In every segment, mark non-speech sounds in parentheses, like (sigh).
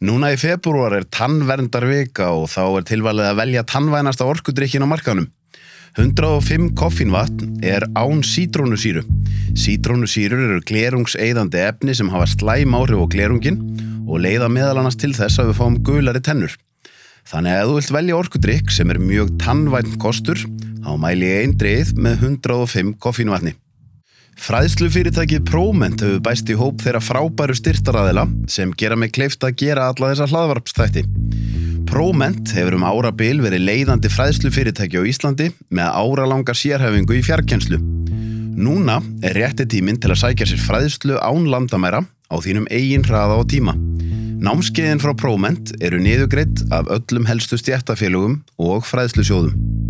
Núna í februar er tannverndarvika og þá er tilvalið að velja tannvænasta orkudrykkin á markanum. 105 koffínvatn er án sítrónusýru. Sítrónusýrur eru glerungseiðandi efni sem hafa slæm áhrif á glerungin og leiða meðal annars til þess að við fáum gulari tennur. Þannig að þú vilt velja orkudrykk sem er mjög tannvænt kostur, þá mæli ég einn dreið með 105 koffínvatni. Fræðslufyrirtækið Próment hefur bæst í hóp þeirra frábæru styrtaræðila sem gera mig kleift að gera alla þessa hlaðvarpstætti. Próment hefur um árabil verið leiðandi fræðslufyrirtæki á Íslandi með áralangar sérhefingu í fjarkenslu. Núna er rétti tíminn til að sækja sér fræðslu án landamæra á þínum eigin hraða og tíma. Námskeiðin frá Próment eru niðugreitt af öllum helstu stjættafélugum og fræðslusjóðum.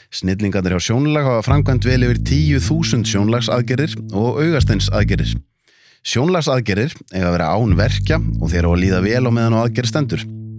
Snillingarnir hjá sjónlag hafa framkvæmt vel yfir 10.000 sjónlagsaðgerir og augasteinsaðgerir. Sjónlagsaðgerir eiga að vera án verkja og þeir á að líða vel á meðan á aðgerð stendur.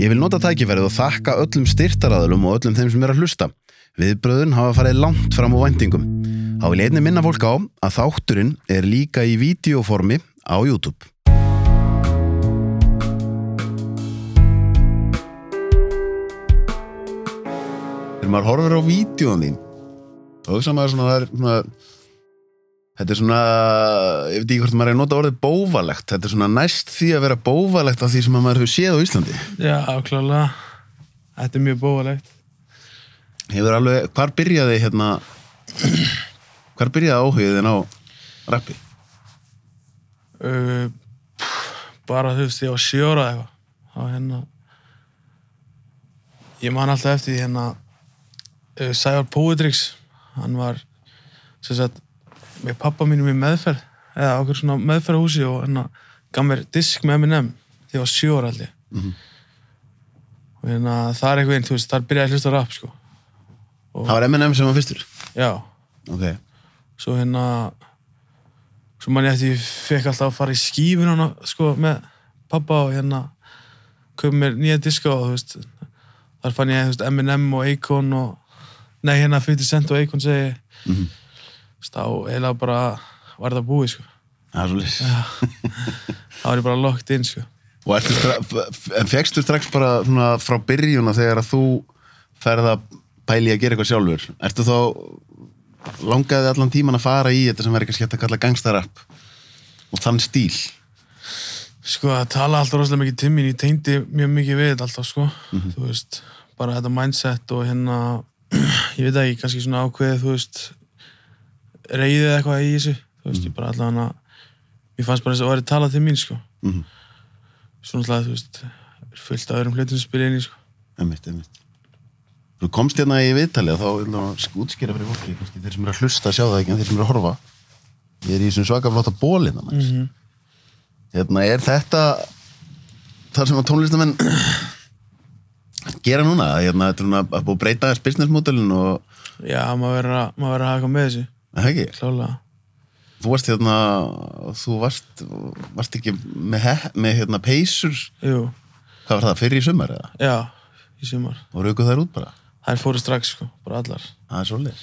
Ég vil nota tækifærið og þakka öllum styrtaraðalum og öllum þeim sem er að hlusta. Viðbröðun hafa farið langt fram á vendingum. Há vil einni minna fólk á að þátturinn er líka í videoformi á YouTube. Þegar maður horfir á vídjóðan þín þá hugsa maður svona, það er svona þetta er svona, ég veit ekki hvort maður er að nota orðið bóvalegt, þetta er svona næst því að vera bóvalegt af því sem maður hefur séð á Íslandi Já, klálega. Þetta er mjög bóðalegt. hefur alveg, hvar byrjaði hérna hvar byrjaði áhugðin á rappi? Uh, bara þú veist, ég var sjóra eitthvað. Var hérna... Ég man alltaf eftir því hérna uh, Sævar Poetrix. Hann var, sem sagt, með pappa mínum í meðferð, eða okkur svona meðferðahúsi og hérna gaf mér disk með M&M því ég var sjóra allir. Mhm. Og hérna, það er eitthvað, þú veist, þar byrjaði að hlusta rap, sko. Það var M&M sem var fyrstur Já. ok, svo hérna svo man ég eftir ég fekk alltaf að fara í skífun hana sko með pappa og hérna köpum mér nýja diska og þú veist þar fann ég þú veist M&M og Akon og nei hérna 50 Cent og Akon segi þú veist þá eiginlega bara var það búið sko. Er þá var ég bara locked in sko. Og ertu stra- en fegstu strax bara svona frá byrjuna þegar að þú ferð að pæli að gera eitthvað sjálfur? Ertu þá langaði allan tíman að fara í þetta sem verður kannski hægt að kalla gangstarrapp og þann stíl? Sko það tala alltaf rosalega mikið til mín. Ég tengdi mjög mikið við þetta alltaf sko. Þú veist, bara þetta mindset og hérna (clears throat) ég veit ekki, kannski svona ákveðið þú veist reyðið eitthvað í þessu þú veist, ég bara allavega mér fannst bara þess að orðið talað til mín sko Mhm. svona alltaf, þú veist fullt af öðrum hlutum sem spila inn í sko Einmitt, einmitt. Þú komst hérna í viðtalið og þá vil það útskýra fyrir fólki, kannski þeir sem eru að hlusta sjá það ekki, en þeir sem eru að horfa. Ég er í þessum svaka flotta bólina, mm Mhm. Hérna, er þetta þar sem að tónlistamenn gera núna? Hérna, þetta er að búið að breyta þess businessmodellin og, já, maður verður að, að hafa eitthvað með þessu það ekki? klálega Þú varst hérna, þú varst, varst ekki með, með hérna peysur, jú, hvað var það, fyrir í sumar eða? já, í sumar Og raukuð þær út bara? þær fóru strax sko, bara allar Það er svolítið.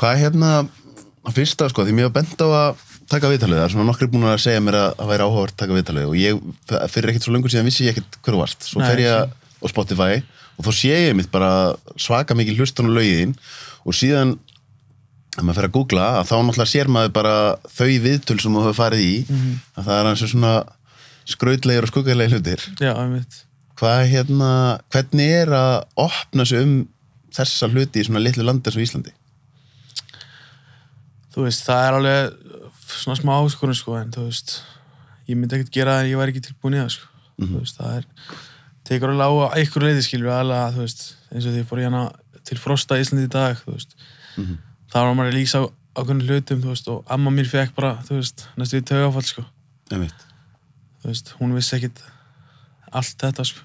Hvað er hérna að fyrsta sko, því mér var bent á að taka viðtalið, það er svona nokkri búin að segja mér að það væri áhugavert taka viðtalið og ég, fyrir ekkert svo lengur síðan vissi ég ekkert hver þú varst. Svo fer ég á Spotify og þá sé ég mitt bara svaka mikið hlustan og lögiðin og síðan að maður fer að googla að þá náttúrulega sér maður bara þau viðtöl sem þú hefur farið í að það er hans svona skrautlegir og skuggalegir hlutir. já, einmitt Hvað hérna, hvernig er að opna sig um þessa hluti í svona litlu eins og Íslandi? þú veist, það er alveg svona smá áskorun sko, en þú veist ég myndi ekkert gera það en ég væri ekki tilbúin í það sko. þú veist, það er tekur alveg á einhverju leiði skilur aðalega, þú veist, eins og því ég fór hérna til Frosta Íslandi í dag, þú veist Mhm. Það var maður að lýsa á ákveðnum hlutum, veist, og amma mér fekk bara, veist, næstu í taugafall, sko Einmitt, þú veist, hún vissi ekkit allt þetta, sko.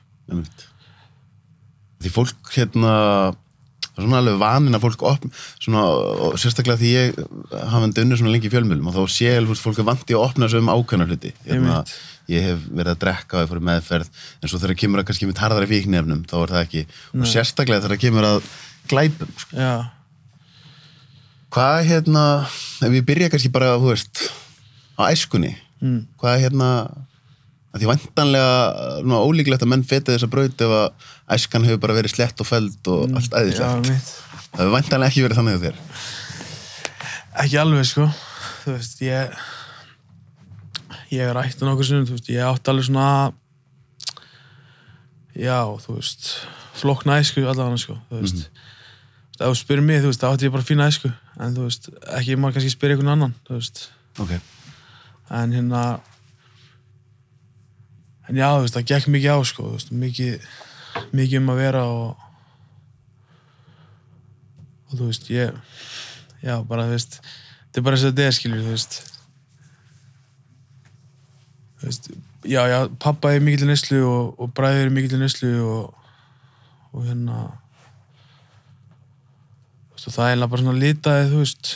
Því fólk hérna, það er svona alveg vanin að fólk opna, svona, og sérstaklega því ég hafa unnið svona lengi í fjölmjölum og þá sé fólk er vandi að opna sig um ákveðna hluti. Hérna, ég hef verið að drekka og ég fór í meðferð, en svo þegar kemur að kannski með harðari fíknefnum, þá er það ekki. Og sérstaklega þegar kemur að glæpum, sko. já, Hvað hérna, ef ég byrja kannski bara, þú veist, á æskunni, mm. hvað hérna, að því vantanlega, svona ólíklegt að menn feti þessa braut ef að æskan hefur bara verið slett og feld og allt já, æðislegt. mitt Það hefur vantanlega ekki verið þannig á þér. ekki alveg sko þú veist ég ég er ætti nokkuð sinnum veist ég átti alveg svona já þú veist flokkna æsku allavega sko þú veist mm ef þú spyrir mig þú veist átti ég bara fína æsku en þú veist ekki maður kannski spyrir einhvern annan þú veist Ok. en hérna en já þú veist það gekk mikið á sko þú veist mikið mikið um að vera og og þú veist ég já bara þú veist þetta er bara þess að þetta er skilur þú veist þú veist já já pappa er mikill í neslu og, og bræður er mikill í neslu og, og hérna veist það er bara svona litaði þú veist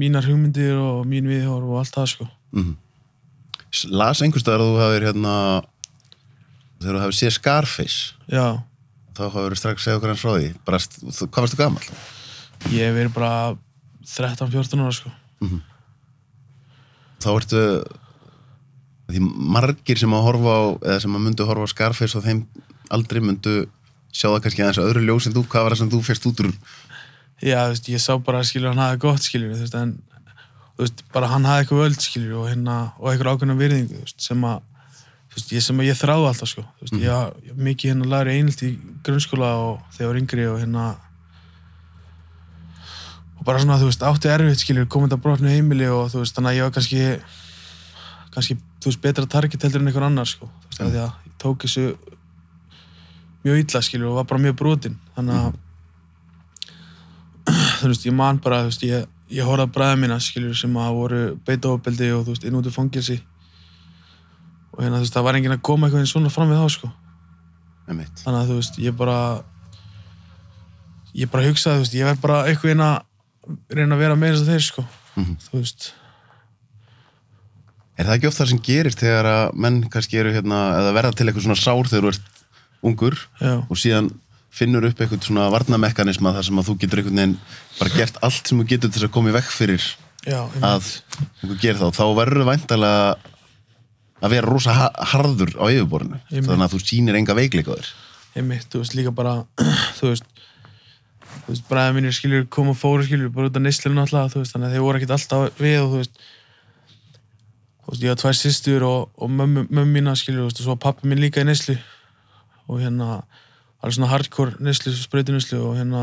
mínar hugmyndir og mín viðhor og allt það sko Mm Las einhverstaðar að þú hafið hérna, þegar þú hafið séð Scarface, já þá hafið strax segja okkur hans frá því. Bara, þú- hvað varstu gamall? Ég hef verið bara 13-14 ára sko. Þá ertu, því margir sem að horfa á, eða sem að myndu horfa á Scarface og þeim aldrei myndu sjá það kannski aðeins að öðru ljós en þú, hvað var það sem þú fyrst út úr Já, þú veist, ég sá bara skilur hann hafði gott skilur, þú veist, en þú veist, bara hann hafði eitthvað völd skilur og hérna, og eitthvað ákveðna virðingu, þú veist, sem að þú veist, ég sem að ég þráði alltaf sko, þú veist, ég, ég mikið hérna læri einhilt í grunnskóla og þegar ég var yngri og hérna og bara svona, þú veist, átti erfitt skilur, komið að brotnu heimili og þú veist, þannig að ég var kannski kannski, þú veist, betra target heldur en einhver annar sko, þú veist, mm. að ég tók þessu mjög illa skilur og var bara mjög brotin, þannig að þú veist, ég man bara, þú veist, ég, ég horfði að bræða mína, skilur, sem að voru beitaofbeldi og, þú veist, inn út í fangilsi og hérna, þú veist, það var enginn að koma eitthvað einn svona fram við þá, sko. Með mitt. þannig að, þú veist, ég bara ég bara hugsaði, þú veist, ég verð bara eitthvað einn að reyna að vera eins og þeir, sko. Mhm. þú veist, Er það ekki oft það sem gerist þegar að menn kannski eru hérna, eða verða til eitthvað svona sár þegar þú ert ungur já, og síðan finnur upp eitthvað svona varnamekanisma þar sem að þú getur einhvern veginn bara gert allt sem þú getur til þess að koma í vekk fyrir já, að einhver gerir þá, þá verður væntalega að vera rosa ha- harður á yfirborðinu, þannig að þú sýnir enga veikleika á þér. ég mitt, þú veist, líka bara (clears throat) þú veist þú veist, bræða mínir skilur koma og fóru skilur bara út af neyslinu alltaf, veist, þannig að þeir voru ekkert alltaf við og þú veist þú veist, ég var tvær systur og, og mömmu, mína veist, og svo pappi minn líka í neyslu. Og hérna alveg svona hardcore neyslu, sprautu neyslu og hérna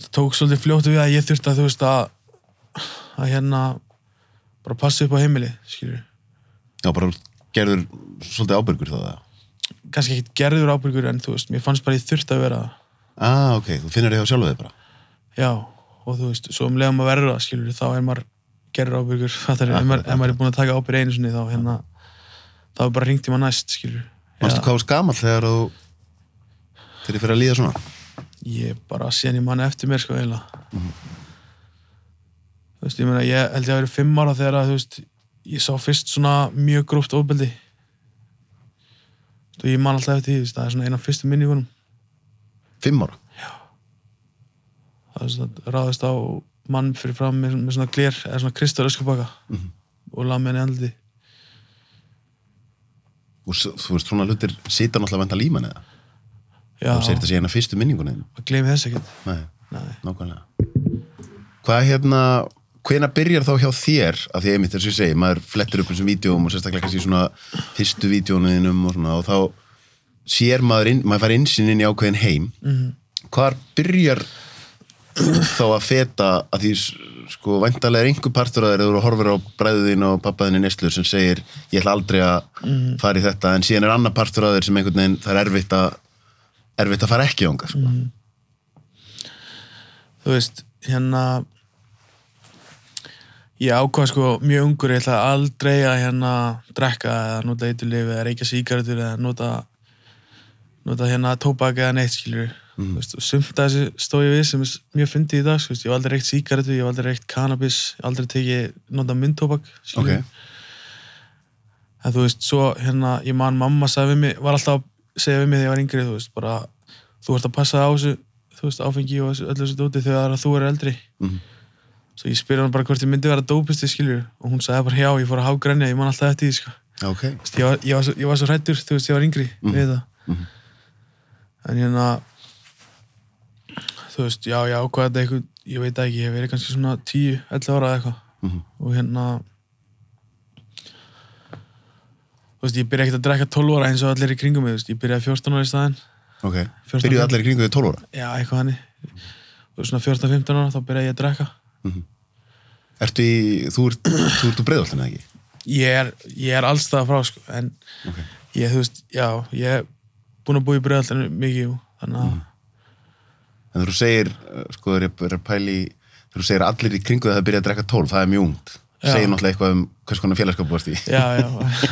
það tók svolítið fljótt við að ég þurfti að þú veist að að hérna bara passa upp á heimili, skilur Já, bara gerður svolítið ábyrgur þá það. kannski ekkert gerður ábyrgur en þú veist, mér fannst bara ég þurfti að vera það Ah, ok, þú finnur þig á sjálfu þig bara. Já, og þú veist, svo um leiðum að verða skilur, þá er maður gerður ábyrgur (laughs) fattar, ef, maður, ef maður er búin að taka ábyrg einu sinni þá hérna, þá er bara ringt í maður næst skilur, Manstu Já. hvað var skamall þegar þú þegar þið fyrir að líða svona? ég bara síðan ég manni eftir mér sko eiginlega þú veist, ég meina, ég held ég að vera fimm ára þegar að, þú veist, ég sá fyrst svona mjög gróft ofbeldi og ég man alltaf eftir því, þú veist, það er svona eina af fyrstu minningunum Fimm ára? það er svona ráðist á mann fyrir fram með, með svona gler eða svona kristal öskubaka Mhm. og lað með henni andliti Og þú veist, svona hlutir sita náttúrulega venda líman eða? Já, Þú segir þetta sé eina fyrstu minningunni. maður gleymi þess ekkert Nei, Nei. nákvæmlega. Hvað hérna, hvena byrjar þá hjá þér, af því einmitt þess að ég segi, maður flettir upp þessum vídjóum og sérstaklega kannski svona fyrstu vídjónuðinum og svona, og þá sér maður, inn, maður fær insinn inn í ákveðin heim Mhm. hvar byrjar þú þá að feta að því sko væntalega er einhver partur að þeir eru að horfir á bræðuðin og pappaðinni Nestlur sem segir ég ætla aldrei að Mhm. fara í þetta en síðan er annar partur að þeir sem einhvern veginn það er erfitt að erfitt að fara ekki ánga sko. Mhm. þú veist, hérna ég ákvað sko mjög ungur, ég ætla aldrei að hérna drekka eða nota eiturlif eða reykja sígaretur eða nota nota hérna tóbak eða neitt skilur mm. veist, og sumt að þessi stóð ég við sem er mjög fyndið í dag sko, veist, ég hef aldrei reykt sígaretu, ég hef aldrei reykt cannabis ég hef aldrei tekið nota myndtóbak skilur Ok. en þú veist, svo hérna ég man mamma sagði við mig, var alltaf að segja við mig þegar ég var yngri, þú veist, bara þú ert að passa á þessu, þú veist, áfengi og öllu þessu dóti þegar þú er eldri Mhm. svo ég spyr hann bara hvort ég myndi vera dópisti skilur og hún sagði bara já, ég fór að hágrenja ég man alltaf eftir því, sko Já, ok, Þú veist, ég var, ég var, svo, ég var svo hrættur, þú veist, ég var yngri við það Mhm. en hérna þú veist, já, já, hvað þetta eitthvað ég veit ekki, ég hef verið kannski svona 10, 11 ára eða eitthvað. Mhm. og hérna þú veist, ég byrja ekkert að drekka 12 ára eins og allir í kringum mig, þú veist, ég byrjaði 14 ára í staðinn. Ok. 14. Byrjuðu allir í kringu því 12 ára? Já, eitthvað hannig og svona 14-15 ára, þá byrjaði ég að drekka. Ertu í, þú ert, þú ert úr breiðoltinu eða ekki? ég er, ég er allstað frá, sko en Ok. ég, þú veist, já, ég er búin að búa í bregðaltinu mikið, þannig að En þú segir, sko, er pæli þú segir allir í kringu það að byrja að drekka 12, það er mjög ungt. Segir náttúrulega eitthvað um hvers konar félagskap þú varst í. Já, já,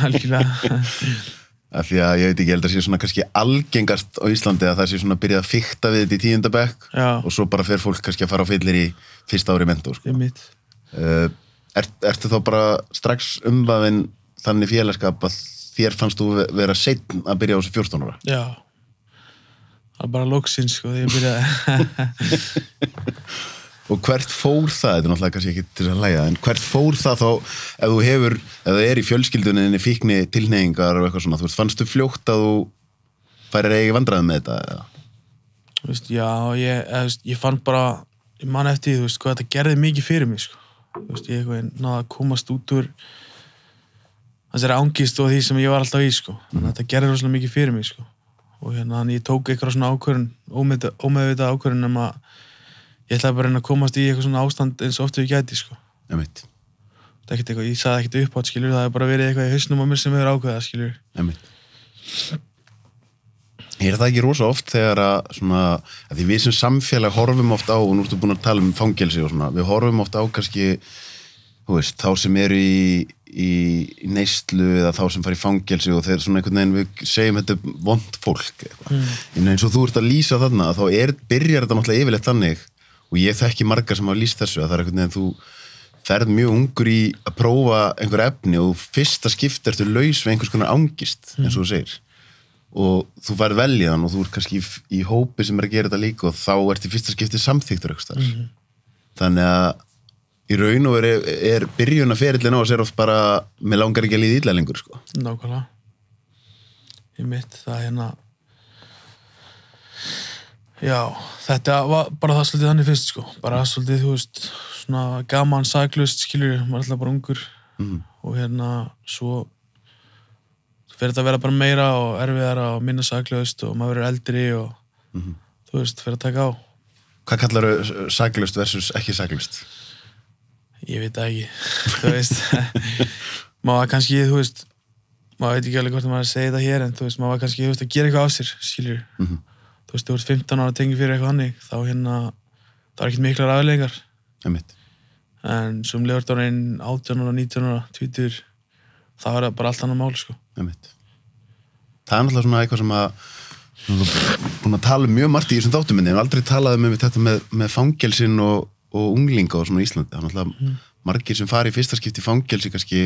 algjörlega. (laughs) Af því að ég veit ekki, ég held að sé svona kannski algengast á Íslandi að það sé svona að byrja að fykta við þetta í tíundabæk og svo bara fer fólk kannski að fara á fyllir í fyrsta ári mentó sko. uh, er, Ertu þá bara strax umvafinn þannig félagskap að þér fannst þú ve- vera setn að byrja á þessu 14 ára? Já Það er bara loksins sko þegar ég byrjaði (laughs) Og hvert fór það, þetta er náttúrulega kannski ekki til að læga, en hvert fór það þá ef þú hefur, ef það er í fjölskylduninni fíkni tilneyingar og eitthvað svona, þú veist, fannstu fljótt að þú færir eigi vandræðum með þetta? Eða? Þú veist, Já, ég, eða, þú veist, ég fann bara ég man eftir því, þú veist, hvað þetta gerði mikið fyrir mig sko. Þú veist, ég eitthvað náða að komast út úr þessari ángist og því sem ég var alltaf í sko. þannig að þetta gerði rosalega mikið fyrir mig sko. Og hérna þannig ég tók eitthvað svona ómeðvitað ómeðvita ákvörun um að ég ætlaði bara að reyna að komast í eitthvað svona ástand eins og oft ég gæti sko. Einmitt, Það er ekkert eitthvað, ég sagði ekkert upp átt skilur, það er bara verið eitthvað í hausnum á mér sem hefur ákveða skilur. einmitt. Er það ekki rosa oft þegar að svona, að því við sem samfélag horfum oft á, og nú ertu búin að tala um fangelsi og svona, við horfum oft á kannski, veist, þá sem eru í, í, í neyslu eða þá sem fara í fangelsi og þeir svona einhvern veginn, við segjum þetta vond fólk eitthvað. En eins og þú ert að lýsa þarna, þá er, byrjar þetta náttúrulega yfirleitt þannig og ég þekki margar sem hafa lýst þessu að það er einhvern veginn þú ferð mjög ungur í að prófa einhver efni og fyrsta skipt ertu laus við einhvers konar angist, eins og þú segir. Og þú færð veljaðan og þú ert kannski í, í hópi sem er að gera þetta líka og þá ert í fyrsta skipti eitthvað mm. Þannig að í raun og er, er byrjun að ferillin á að sér oft bara með langar ekki að líða illa lengur sko. Nákvæmlega Ég mitt, það hérna Já, þetta var bara það svolítið þannig fyrst sko bara svolítið, þú veist, svona gaman saglust, skilur, maður er alltaf bara ungur Mhm. og hérna svo fyrir þetta að vera bara meira og erfiðara og minna saglust og maður verður eldri og Mhm. þú veist, fyrir að taka á Hvað kallar þau saglust versus ekki saglust? Ég veit það ekki (laughs) þú veist (laughs) maður kannski, þú veist maður veit ekki alveg hvort maður segi þetta hér en þú veist, maður kannski, þú veist, að gera eitthvað af sér skilur, Mhm. þú veist, þú ert 15 ára að tengja fyrir eitthvað hannig, þá hérna það er ekkert miklar Einmitt. en sem lefur þetta ára 18 ára, 19 ára, 20 þá er það bara allt annað mál, sko. Það er náttúrulega svona eitthvað sem að búin að tala um mjög margt í þessum þáttum minni, en aldrei talaði með þetta með, með fangelsin og, og unglinga og svona í Íslandi. Það er náttúrulega margir sem fari í fyrsta skipti fangelsi kannski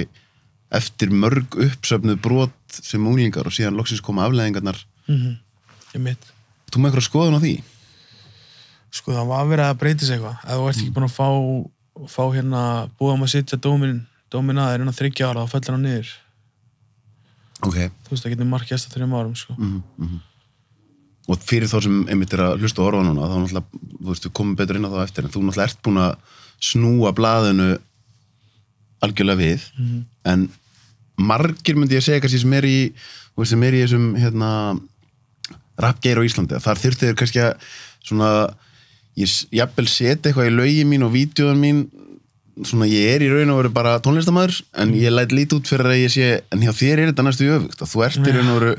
eftir mörg uppsöfnuð brot sem unglingar og síðan loksins koma afleðingarnar. mm mitt Þú með eitthvað skoðun á því? sko, það var verið að breytis eitthvað ef þú ert ekki búin að fá, fá hérna búið um að sitja dómin dómin að er innan þryggja ára, þá fellur hann niður Ok. þú veist, það getur markjast á þrjum árum, sko Mm -hmm. Og fyrir þá sem einmitt er að hlusta og horfa á núna, þá náttúrulega, þú veist, við komum betur inn á þá eftir, en þú náttúrulega ert búin að snúa blaðinu algjörlega við, en margir myndi ég segja kannski sem er í, þú veist, sem er í þessum, hérna, rapgeir á Íslandi þar þurfti þér kannski að svona ég jafnvel setja eitthvað í lögin mín og vídjóðan mín. Svona ég er í raun og veru bara tónlistamæður en ég læt lítið út fyrir að ég sé en hjá þér er þetta næstu öfugt að þú ert í raun og veru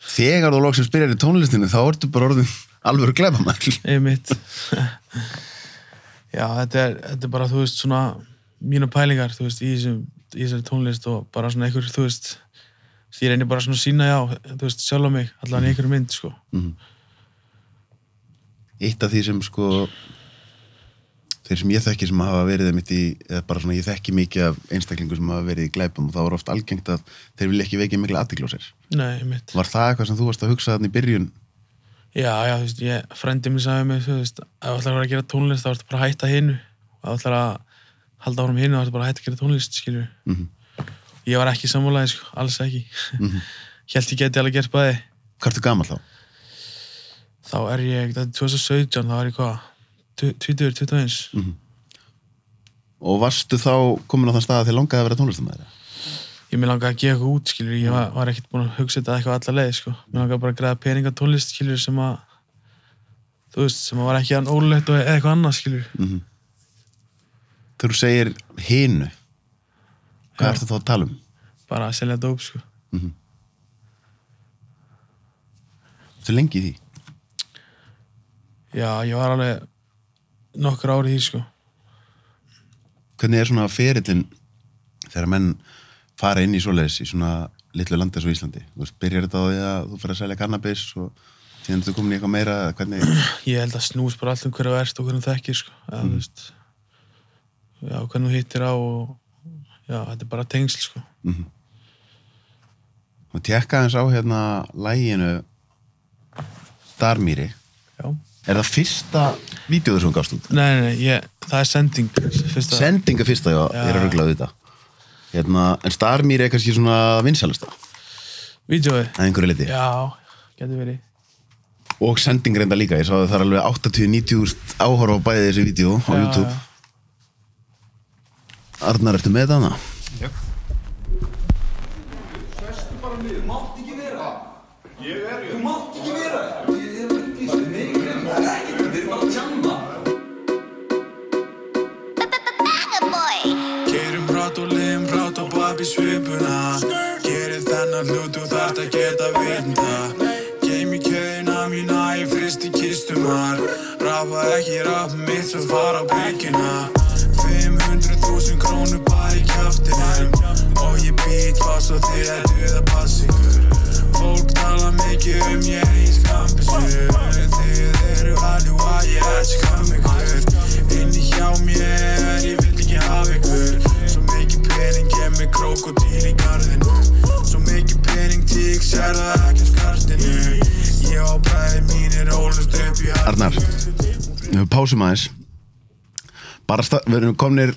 þegar þú loksins byrjar í tónlistinu þá ertu bara orðin (laughs) alveg glefa maður einmitt. (laughs) Já, þetta er, þetta er bara, þú veist, svona mínu pælingar, þú veist, í þessari tónlist og bara svona einhver, þú veist ég reynir bara svona að sína já, þú veist, sjálf á mig, allan í einhverju mynd, sko. Eitt af því sem sko þeir sem ég þekki sem hafa verið í, eða bara svona ég þekki mikið af einstaklingu sem hafa verið í glæpum og þá er oft algengt að þeir vilja ekki sér. Nei, einmitt. Var það eitthvað sem þú varst að hugsa þannig í byrjun? Já, já, þú veist, ég, frendi mér sagði mig, þú veist, ef þú ætlar að vera að gera tónlist þá ertu bara að hætta hinu. Og ef þú ætlar að halda árum hinu þá ertu bara að hætta að gera tónlist, skilju Mhm. ég var ekki sammálaði, sko, alls ekki. Mhm. (laughs) held ég geti alveg gert bæði. Hvað ertu gammal þá? þá er ég, þetta er 2017 þá er ég hvað, 20, 21 Mhm. og varstu þá komin á þann stað að þið langaði að vera tónlistamæður ég mér langaði að gefa eitthvað út, skilur ég var, var ekkert búin að hugsa þetta eitthvað alla leið, sko mér langaði bara að græða peninga tónlist, skilur sem að þú veist, sem að var ekki hann ólulegt og eitthvað annað, skilur þegar þú segir hinu hvað Já. ertu þá að tala um? bara að selja dóp, sko Þú lengi í því? já, ég var alveg nokkur árið því, sko. Hvernig er svona ferillin þegar menn fara inn í svoleiðis í svona litlu landi eins og Íslandi? Þú veist, byrjar þetta á því að þú fyrir að selja kannabis og síðan þú komin í eitthvað meira eða hvernig? ég held að snús bara allt um hverju ert og hverju þekkir, sko. Eða, þú veist já, hvernig þú hittir á og já, þetta er bara tengsl, sko. Og tekka eins á hérna læginu Darmýri já Er það fyrsta vídeoður sem gafst út? Nei, nei, nei, ég, það er sending fyrsta, Sendinga fyrsta, já, Já. ég er að ruggla þetta hérna, En Starmýri er kannski svona vinsælasta Vídeóið að einhverju liti Já, getur verið og sending reynda líka, ég sá að það er alveg 80-90 áhorf á bæði þessi vídeo á Já, YouTube já. Arnar, ertu með þetta hana? Svestu og papp í svipuna. Gerir þennan hlut þú þarft að geta virnda Geim í kjöðina mína í fristi kistumar. Rafa ekki rapp mitt svo fara á byggjuna 500.000 krónur bara í kjaftinum. Og ég být fast og þið er duða pass ykkur Fólk tala mikið um ég í skampismu Þið eru alveg að ég skam ykkur Inni hjá mér, ég vil ekki hafa ykkur ég með krokodíl í garðinu Svo mikið pening, tík, sér það ekki á skartinu Ég og bræði mínir ólust upp í Arnar, við pásum aðeins. Bara við erum komnir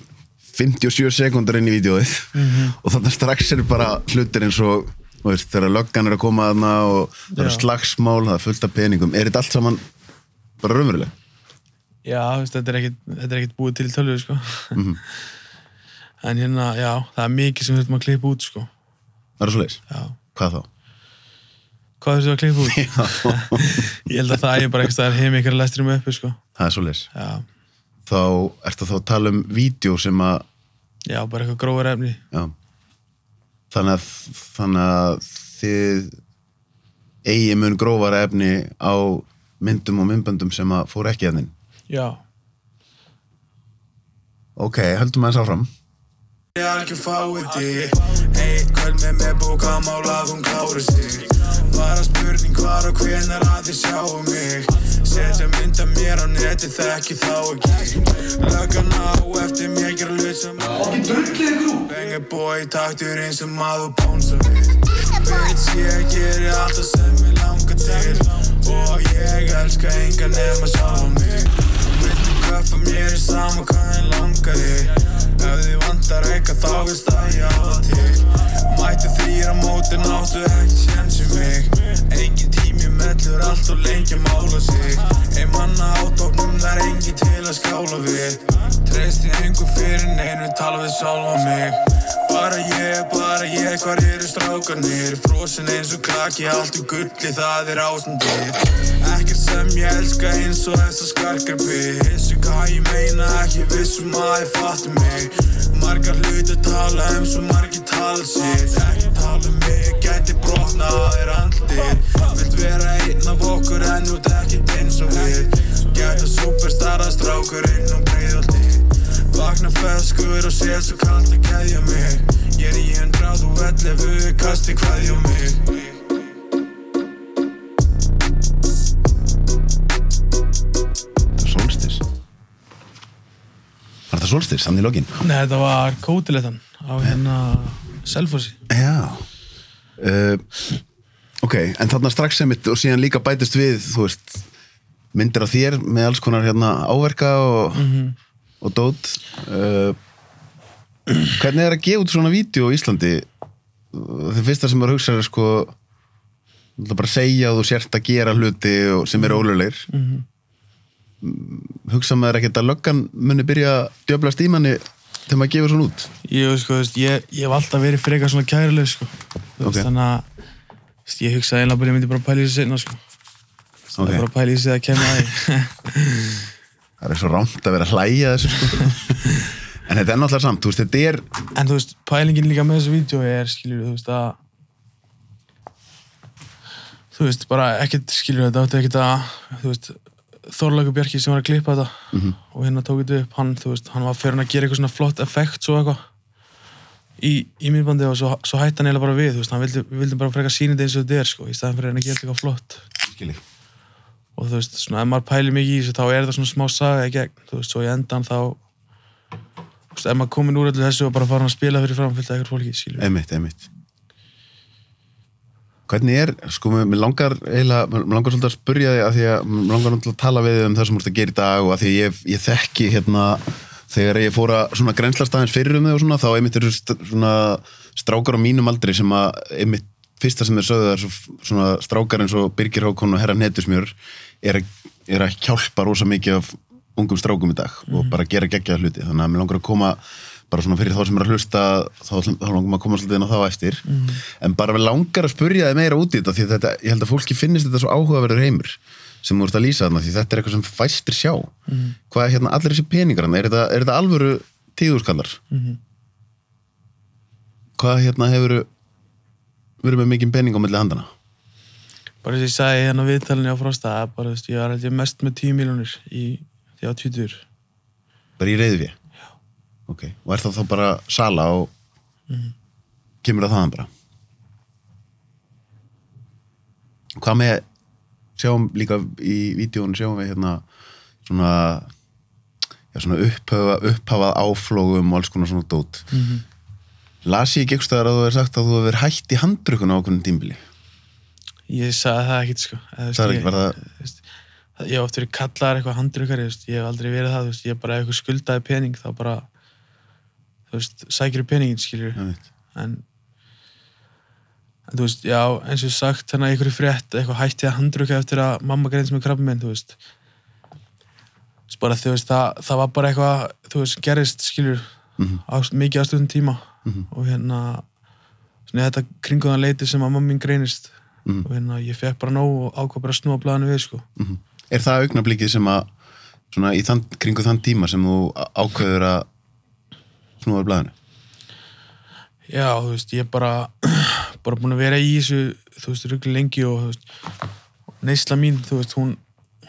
57 sekundar inn í vídeoið og þannig strax er bara hlutir eins og þú veist, þegar löggan er að koma aðna og það eru slagsmál, það er fullt af peningum. Er þetta allt saman bara raunveruleg? Já, þetta er er ekkit búið til tölvu, sko. (laughs) En hérna, já, það er mikið sem við þurfum að klippa út, sko. Það er svo leis? Já. Hvað þá? Hvað þurfum við að klippa út? (laughs) Ég held að það er bara eitthvað að heim ykkur að lestur um uppi, sko. Það er svo leis. Já, Þá ertu þá að tala um vídeo sem að já, bara eitthvað gróður efni. já, þannig að þannig að þið eigi mun grófara efni á myndum og myndböndum sem að fóru ekki efnin. Já. Ok, höldum aðeins áfram. Ég er ekki fáið þig Eitt kvöld með með bóka málað hún klári sig? Bara spurning hvar og hvenar að þið sjáu mig. Setja mynda mér á neti þekki þá ekki. Löggan á eftir mér gera hlut sem Okki drullið út. Benga boy taktur eins og maður bónsa við. Bitch ég geri alltaf sem ég langar til. Og ég elska enga nema sjálfa mig. Viltu köpa mér í sama hvað en langar þig vantar eitthvað þá veist að ég það til. Mættu þrýr á móti náttu ekki sjensi mig. Engin tími mellur allt og lengi mála sig. Ein manna átóknum það er engin til að skála við. Treysti einhver fyrir neinu tala við sjálfa mig bara ég, bara ég, hvar eru strákarnir? Frosin eins og klaki, allt um gulli, það er ástandir. Ekkert sem ég elska eins og þessa skarkarpi. Vissu hvað ég meina, ekki vissum að ég fatti mig. Margar hluti tala um svo margir tala sitt. Ekki tala um mig, gæti brotna að þér andlitið. Vilt vera einn af okkur en út ekkert eins og við. Gæta superstara strákurinn og breiðaldi. Vakna feskur og sé svo kallt að keðja mig Ég er í hundrað og ellefu, kasti kveðja mig Það er solstis. Var þetta solstis, hann í lokin? Nei, þetta var kótiletan á hérna Selfossi Já. Uh, ok, en þarna strax sem mitt og síðan líka bætist við, þú veist, myndir af þér með alls konar hérna áverka og, og dót. Uh, hvernig er að gefa út svona vídeo í Íslandi? Það fyrsta sem maður hugsa er sko, bara segja að þú sért að gera hluti sem eru ólulegir. Hugsa maður ekkert að löggan muni byrja að djöflast í manni þegar maður gefur svona út? Ég, sko, ég, ég hef alltaf verið frekar svona kærileg sko. Þú Ok. Þannig að ég hugsaði einlega bara ég myndi bara pæla í þessu seinna sko. Það Ok. er bara pæla í þessu að kemja að því (laughs) Það er svo rámt að vera að hlæja þessu sko. (laughs) En þetta er náttúrulega samt, þú veist, þetta er En þú veist, pælingin líka með þessu vídeo er, skilur, þú veist, að þú veist, bara ekkert, skilur, þetta átti ekkert að, þú veist, Þorlagur Bjarki sem var að klippa þetta og hérna tók þetta upp, hann, þú veist, hann var fyrir að gera eitthvað svona flott effekt svo eitthvað í, í minnbandi og svo, svo hætti hann eiginlega bara við, þú veist, hann vildi, vildum bara freka sína þetta eins og þetta er, sko, í staðan fyrir að gera eitthvað flott Skilji. Og þú veist, svona, ef maður pælir mikið í þessu þá er þetta svona smá saga í gegn, þú veist, svo í endan þá þú veist, ef maður komin úr öllu þessu og bara fara að spila fyrir framfylgta eitthvað fólki, skilur Einmitt, einmitt. Hvernig er, sko, mér langar eiginlega, mér langar svolítið að spurja þig að því að mér langar náttúrulega að tala við þig um það sem þú ert að gera í dag og að því ég, ég þekki hérna, þegar ég fór að svona grænslast aðeins fyrir um þig og svona, þá einmitt eru svona strákar á mínum aldri sem að einmitt fyrsta sem þeir sögðu það svo, svona strákar eins og Birgir Hákon og Herra Netusmjör er, er að hjálpa rosa mikið af ungum strákum í dag og bara gera geggjaða hluti. Þannig að mér langar að koma bara svona fyrir þá sem er að hlusta þá, þá langar maður að koma svolítið inn á þá eftir. En bara við langar að spurja þig meira út í þetta því þetta, ég held að fólki finnist þetta svo áhugaverður heimur sem þú ert að lýsa þarna því þetta er eitthvað sem fæstir sjá. Hvað er hérna allir þessi peningar er þetta, er þetta alvöru tíðurskallar hvað hérna hefur verið með mikið pening á milli handana bara þess að ég sagði hérna viðtalinni á Frosta að bara, veist, ég var ég mest með 10 miljónir í því á tvítur bara í reyði við ok, og er það þá bara sala og kemur það þaðan bara? Hvað með sjáum líka í vídjónu sjáum við hérna svona já, svona upphafa, upphafað áflógum og alls konar svona dót. Las ég ekki ekki að þú hefur sagt að þú hefur hætt í handrukuna á okkur tímbili ég sagði það ekkert sko. Það er ekki bara veist, það- ég hef oft verið kallaðar eitthvað handrukari ég hef aldrei verið það, ég bara ef eitthvað skuldaði pening þá bara þú veist, sækir peningin Einmitt. en en þú veist, já, eins og sagt þannig að einhverju frétt, eitthvað hætti að handruka eftir að mamma greins með krabbi minn, þú veist. Bara, þú veist, það, það var bara eitthvað, þú veist, gerist skilur, Mhm. á, mikið á stundum tíma. Og hérna svona þetta kringu þann leiti sem að mamma mín greinist Mhm. og hérna ég fekk bara nóg og ákvað bara að snúa blaðinu við sko Mhm. Er það augnablikið sem að svona í þann, kringu þann tíma sem þú ákveður að snúa blæðinu? já, þú veist, ég er bara (clears throat) bara búin að vera í þessu þú veist, ruggli lengi og veist neysla mín, þú veist, hún,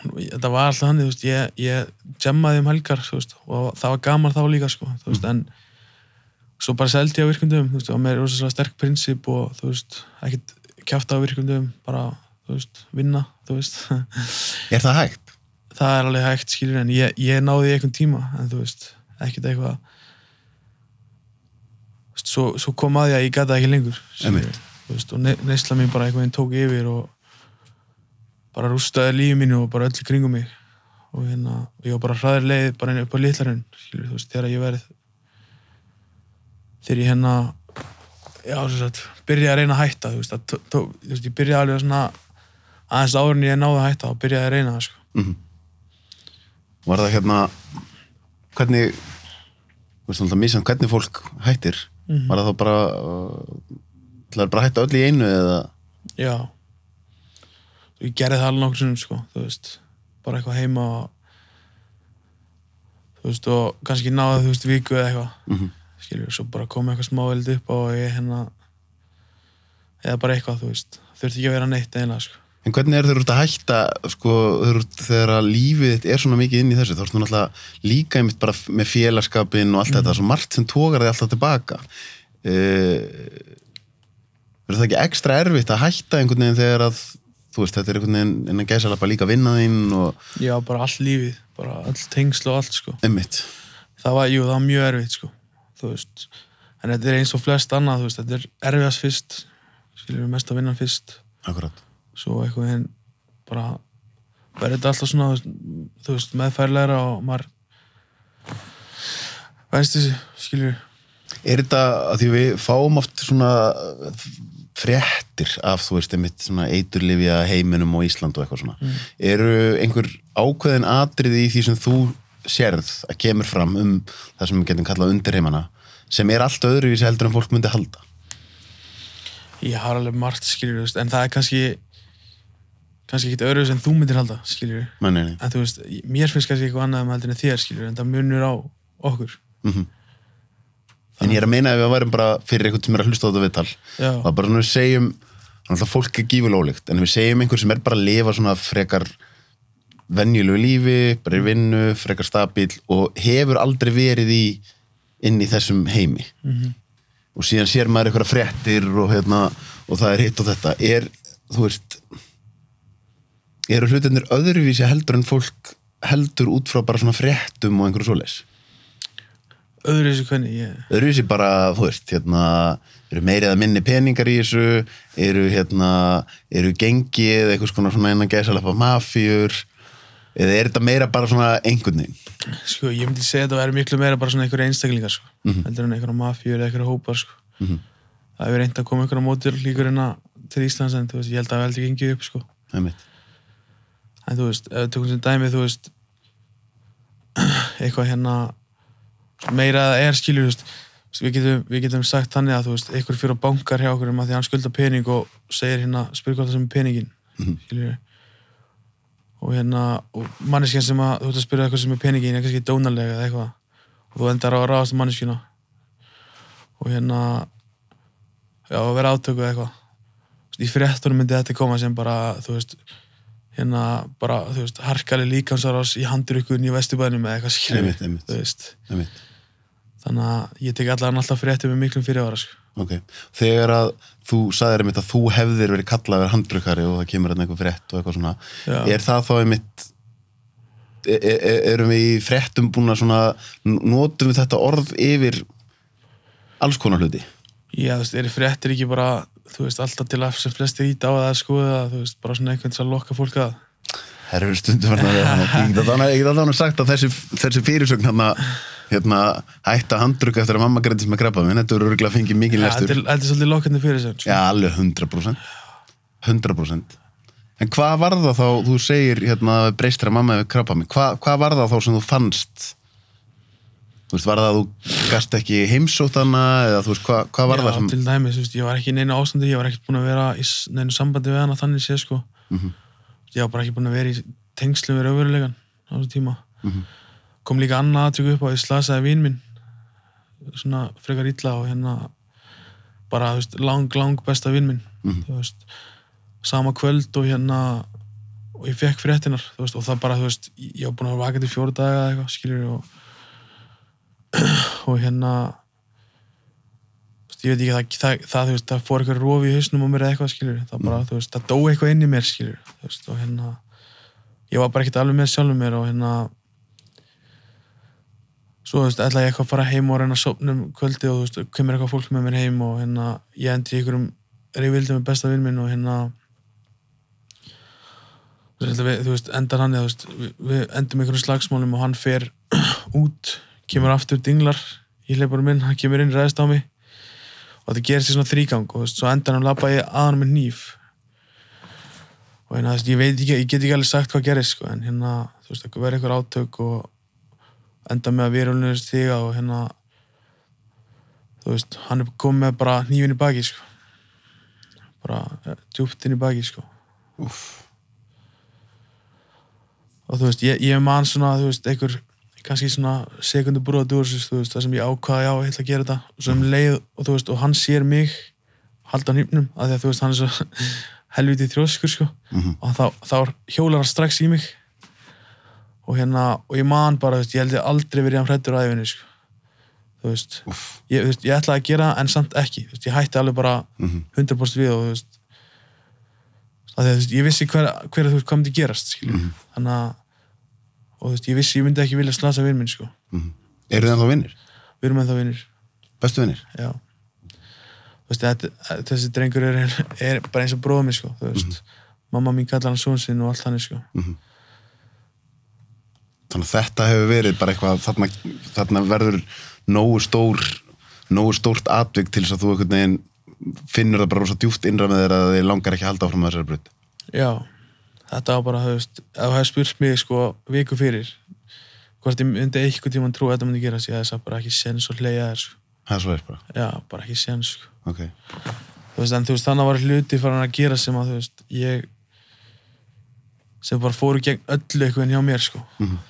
hún þetta var alltaf hann, þú veist, ég, ég jammaði um helgar, þú veist, og það var gaman þá líka, sko, þú veist, en svo bara seldi ég á virkundum, þú veist, og með rosalega sterk prinsip og, þú veist, ekkert kjafta á virkundum, bara, þú veist, vinna, þú veist (laughs) Er það hægt? það er alveg hægt skilur en ég, ég náði einhvern tíma en þú veist, ekkert eitthvað svo, svo kom að því að ég gæti ekki lengur. Þú veist, og ne neysla mín bara einhvern veginn tók yfir og bara rústaði lífi mínu og bara öll kringum mig og hérna, og ég var bara hraðir leið bara inn upp á litlarinn skilur, þú veist, þegar ég verið þegar ég hérna já, sagt, byrjaði að reyna að hætta þú veist, að, tó, þú veist, ég byrjaði alveg svona aðeins áður en ég náði að hætta og byrjaði að reyna það, sko. Mm Var það hérna hvernig mísan hvernig fólk hættir. Mhm. var það þá bara uh, til að bara hætta öll í einu eða? Já. Ég gerði það alveg nokkur sinnum sko veist, bara eitthvað heima og þú veist, og kannski náða þú veist viku eða eitthvað. Mhm. Skilur, svo bara kom eitthvað smá veld upp og ég hérna eða bara eitthvað, þú veist þurfti ekki að vera neitt eiginlega sko. En hvernig er þeir út að hætta sko, þeir út, þegar að lífið þitt er svona mikið inn í þessu, þá ertu náttúrulega líka einmitt bara með félagskapin og allt Mhm. þetta, svo margt sem tókar þig alltaf tilbaka. Uh, Er það ekki ekstra erfitt að hætta einhvern veginn þegar að þú veist, þetta er einhvern veginn innan gæsalappa líka vinna þín og Já, bara allt lífið, bara all tengsl og allt sko. Einmitt. Það var, jú, það var mjög erfitt sko þú veist, en þetta er eins og flest annað þú veist, þetta er erfiðast fyrst skilur við mest að vinna fyrst. Akkurat. Svo eitthvað hinn bara verður þetta alltaf svona þú veist, meðfærlegra og maður veist þessi, skilur við. Er þetta að því við fáum oft svona fréttir af, þú veist, einmitt svona eiturlifja heiminum og Ísland og eitthvað svona. Eru einhver ákveðin atriði í því sem þú sérð að kemur fram um það sem við getum kallað undirheimana sem er allt öðruvísi heldur en fólk myndi halda? ég har alveg margt, skilur við, en það er kannski kannski ekkit öðru sem þú myndir halda, nei. en þú veist, mér finnst kannski eitthvað annað um heldur en þér, skilur við, en það munur á okkur En ég er að meina ef við værum bara fyrir einhvern sem er að hlusta á þetta viðtal það er bara svona við segjum að fólk er gífulega ólíkt en við segjum einhver sem er bara að lifa svona frekar venjulegu lífi, bara í vinnu frekar stabíl og hefur aldrei verið í inn í þessum heimi. -hmm. og síðan sér maður einhverja fréttir og, hérna, og það er hitt og þetta. Er, þú veist eru hlutinir öðruvísi heldur en fólk heldur út frá bara svona fréttum og einhverju svoleiðis? Öðru þessu hvernig, ég öðruvísi bara, þú veist, hérna eru meiri eða minni peningar í þessu? Eru hérna, eru gengi eða eitthvað svona svona innan gæsalappa mafíur eða er þetta meira bara svona einhvern veginn Sko, ég myndi segja að þetta væri miklu meira bara svona einhverja einstaklingar, sko. Heldur en einhverja mafíur eða einhverja hópar, sko. Það hefur reynd að koma einhverja mótir líkur en til Íslands en þú veist, ég held að það veldi gengið upp, sko. Það er. En þú veist, ef við tökum sem dæmi, þú veist, (clears throat) eitthvað hérna meira að það er skilur, þú veist, við getum, við getum sagt þannig að þú veist, einhver fyrir bankar hjá okkur um að því að hann skulda pening og segir hérna, spyrir hvað það sem er peningin, skilur og hérna, og manneskjan sem að þú ert að spyrja eitthvað sem er peningin er kannski dónalega eða eitthvað. Og þú endar á að ráðast manneskjuna. Og hérna já, að vera átöku eða eitthvað. Í fréttunum myndi þetta koma sem bara, þú veist hérna, bara, þú veist, harkali líkamsárás í handrukun í vesturbænum eða eitthvað einmitt. þú veist. Er þannig að ég tek allan alltaf fréttum með miklum fyrirvara sko. Ok. Þegar að þú sagðir einmitt að þú hefðir verið kallað að vera handrukkari og það kemur hérna einhver frétt og eitthvað svona. Já. Er það þá einmitt e e e erum við í fréttum búin að svona notum við þetta orð yfir alls konar hluti? Já, þú veist, eru fréttir ekki bara þú veist, alltaf til að sem flestir íta á það að skoða það, þú veist, bara svona einhvern sem að lokka fólk að Það eru stundum verið að vera ég get alveg- ég get alveg sagt að þessi, þessi fyrirsögn hérna, hérna hætta handrukka eftir að mamma greiðis með krabba minn, þetta eru örgulega að fengið mikið Já, lestur. Þetta þetta er svolítið lokkandi fyrir sem sko. Já, alveg 100% 100% En hvað var það þá, þú segir hérna að mamma hefur krabba minn Hva, hvað var það þá sem þú fannst? Þú veist, var það að þú gast ekki heimsótt hana eða þú veist, hvað, hvað var Já, það sem til dæmis, veist, ég var ekki í neina ástandi ég var ekki búin að vera í neinu sambandi við hana þannig séð, sko. Ég var bara ekki búin að vera í tengslu við raunverulegan á þessu tíma kom líka annað aðtöku upp á að ég slasaði vin minn svona frekar illa og hérna bara, veist, lang, lang besta vin minn þú veist, sama kvöld og hérna og ég fekk fréttinar, veist, og það bara, þú veist ég var búin að vaka til fjóra daga eða eitthvað, skilur og (clears throat) og hérna ég veit ekki, það, það, það, það fór eitthvað rofi í hausnum á mér eða eitthvað, skilur það bara, þú veist, það dó eitthvað inn í mér, veist, og hérna ég var bara ekkert alveg með sjálfum mér og hérna svo, þú veist, ætla ég eitthvað að fara heim og reyna að sopna um kvöldi og þú veist, kemur eitthvað fólk með mér heim og hérna, ég endi í einhverjum reyfildi með besta vinn minn og hérna þú veist, endar hann, þú veist, við, endum einhverjum slagsmálum og hann fer (clears throat) út kemur aftur dinglar í hleyparum minn, hann kemur inn, ræðist á mig og þetta gerist í svona þrígang og þú veist, svo endar hann labba ég að hann með nýf og hérna, þú veist, ég veit ekki, ég get ekki alveg sagt hvað gerist, sko, en hérna, enda með að við erum stiga og hérna þú veist, hann er komið með bara hnífin í baki sko. bara eh, djúpt inn í baki sko. Og þú veist, ég, ég man svona þú veist, einhver kannski svona sekundu veist, það sem ég ákvaði á ég ætla að gera þetta, og svo um leið og þú veist, og hann sér mig halda á hnífnum, af því að þú veist, hann er svo (laughs) helviti þrjóskur, sko. Og þá, þá hjólar hann strax í mig og hérna, og ég man bara, veist, ég held ég aldrei verið hann hrættur á æfinni, sko. Þú veist, ég, þú veist, ég ætlaði að gera en samt ekki, þú veist, ég hætti alveg bara 100% við og þú veist að því að ég vissi hver, hver þú veist, hvað myndi gerast, skilju þannig að, og þú veist, ég vissi ég myndi ekki vilja slasa vinn minn, sko. Eru þið ennþá vinnir? við erum ennþá vinnir, Bestu vinnir? já. Þú veist, þetta, þessi drengur er, er bara eins og bróðum sko, þú veist. Mamma mín kallar hann són sinn og allt hann, sko Þannig að þetta hefur verið bara eitthvað þarna, þarna verður nógu stór nógu stórt atvik til þess að þú einhvern veginn finnur það bara rosa djúft innra með þér að þið langar ekki að halda áfram með þessari brut Já, þetta var bara, ef þú hefði spurt mig, sko, viku fyrir, hvort ég myndi eitthvað tímann trú að þetta myndi gerast, ég hefði sagt bara ekki sens og hleyja þér, sko. Það er svo veist bara, Já, bara ekki sens, sko. ok Þú veist, en þú veist, þannig var hluti farin að gera sem að, veist, ég, sem bara fóru gegn öllu eitthvað hjá mér, sko.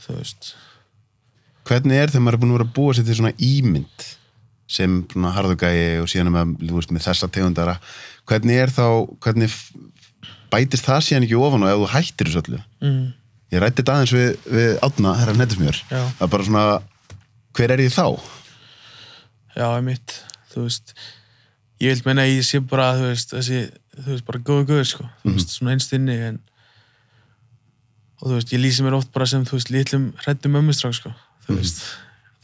Þú veist, Hvernig er þegar maður er búin að vera að búa sér til svona ímynd sem svona harðugægi og síðan með, veist, með þessa tegundara? Hvernig er þá, hvernig bætist það síðan ekki ofan og ef þú hættir þessu öllu? Mm, ég rætti þetta aðeins við, við átna, herra það er bara svona, hver er ég þá? já, ég mitt, þú veist, ég vil menna að ég sé bara, þú veist, þessi, þú veist, bara góðu góður, sko. Þú veist, svona einst inni, en, og þú veist, ég lýsi mér oft bara sem, þú veist, litlum hrættum ömmustrák, sko. Þú veist,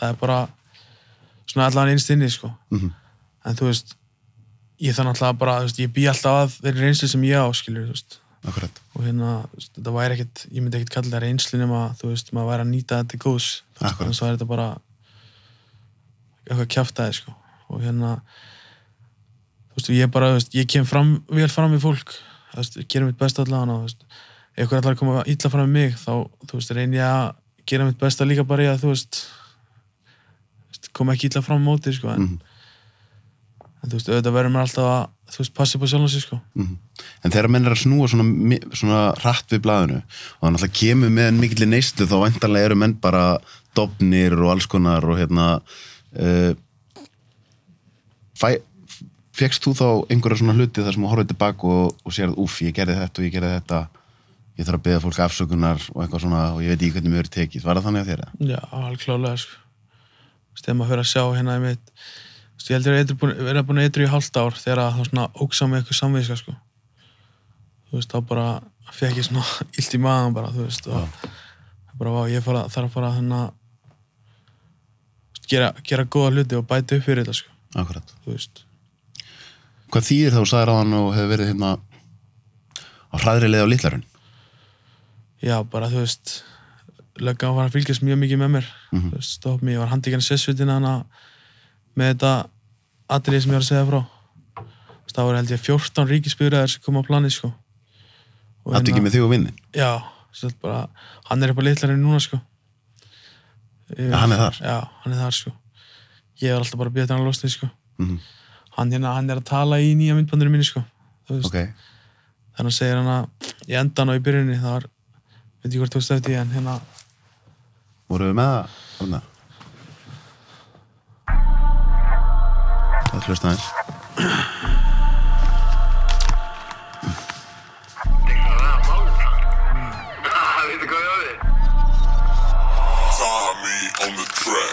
það er bara svona allan einst inni, sko. Mhm. En þú veist, ég þannig alltaf bara, þú veist, ég bý alltaf að þeirri reynslu sem ég á, skilur, þú veist. Akkurat, Og hérna, veist, þetta væri ekkit, ég myndi ekkit kalla það reynslu nema, þú veist, maður væri að nýta þetta góðs. Þannig að þetta bara eitthvað kjaftaði, sko. Og hérna, þú veist, ég bara, þú veist, ég kem fram, vel fram við fólk, þú veist, gera mitt besta allavega, þú veist, ykkur allar koma illa fram við mig, þá, þú veist, reyni ég að gera mitt besta líka bara í að, þú veist, koma ekki illa fram móti, sko, en, en þú veist, auðvitað verður maður alltaf að, þú veist, passa upp á sjálf sig, sko. Mhm. en þegar menn er að snúa svona, svona hratt við blaðinu og það náttúrulega kemur með en mikill neyslu þá væntanlega eru menn bara dobnir og alls konar og hérna uh, fæ, fegst þú þá einhverja svona hluti þar sem þú horfið tilbaka og, og sér að úff, ég gerði þetta og ég gerði þetta ég þarf að beða fólk afsökunar og eitthvað svona og ég veit ekki hvernig mér er tekið, var það þannig að þér? Já, alveg klálega sko. Þegar maður fyrir að sjá hérna veist, ég heldur að ég vera búin að eitthvað í hálft ár þegar að það svona ógsa með eitthvað samviska sko. þú veist, þá bara fekk ég svona (laughs) illt í maðan bara, þú veist bara, vá, ég fara, þarf að að þú veist, gera, gera góða hluti og bæta upp fyrir þetta sko. Akkurat. Hvað þýðir þá þú sagðir á hann og hefur verið hérna á hraðri leið á litlarun? Já, bara þú veist löggan var að fylgjast mjög mikið með mér. Þú veist, stopp mér, ég var handikinn sessvitina hana með þetta atrið sem ég var að segja frá. Þú veist, það var held ég 14 ríkisbyrðar sem kom á planið sko. Þetta ekki með þig og vinnin? já, svo bara, hann er upp á litlarinn núna sko. Ég, Ja, hann er þar? já, hann er þar sko. Ég var alltaf bara að býja þetta hann að losna sko. Mhm. hann, hérna, hann er að tala í nýja myndbandinu mínu sko. Þannig að segir hann að í endan og í byrjunni það var veit ég hvort eftir því en hérna voru við með það? Þarna? Það hlusta aðeins. Við?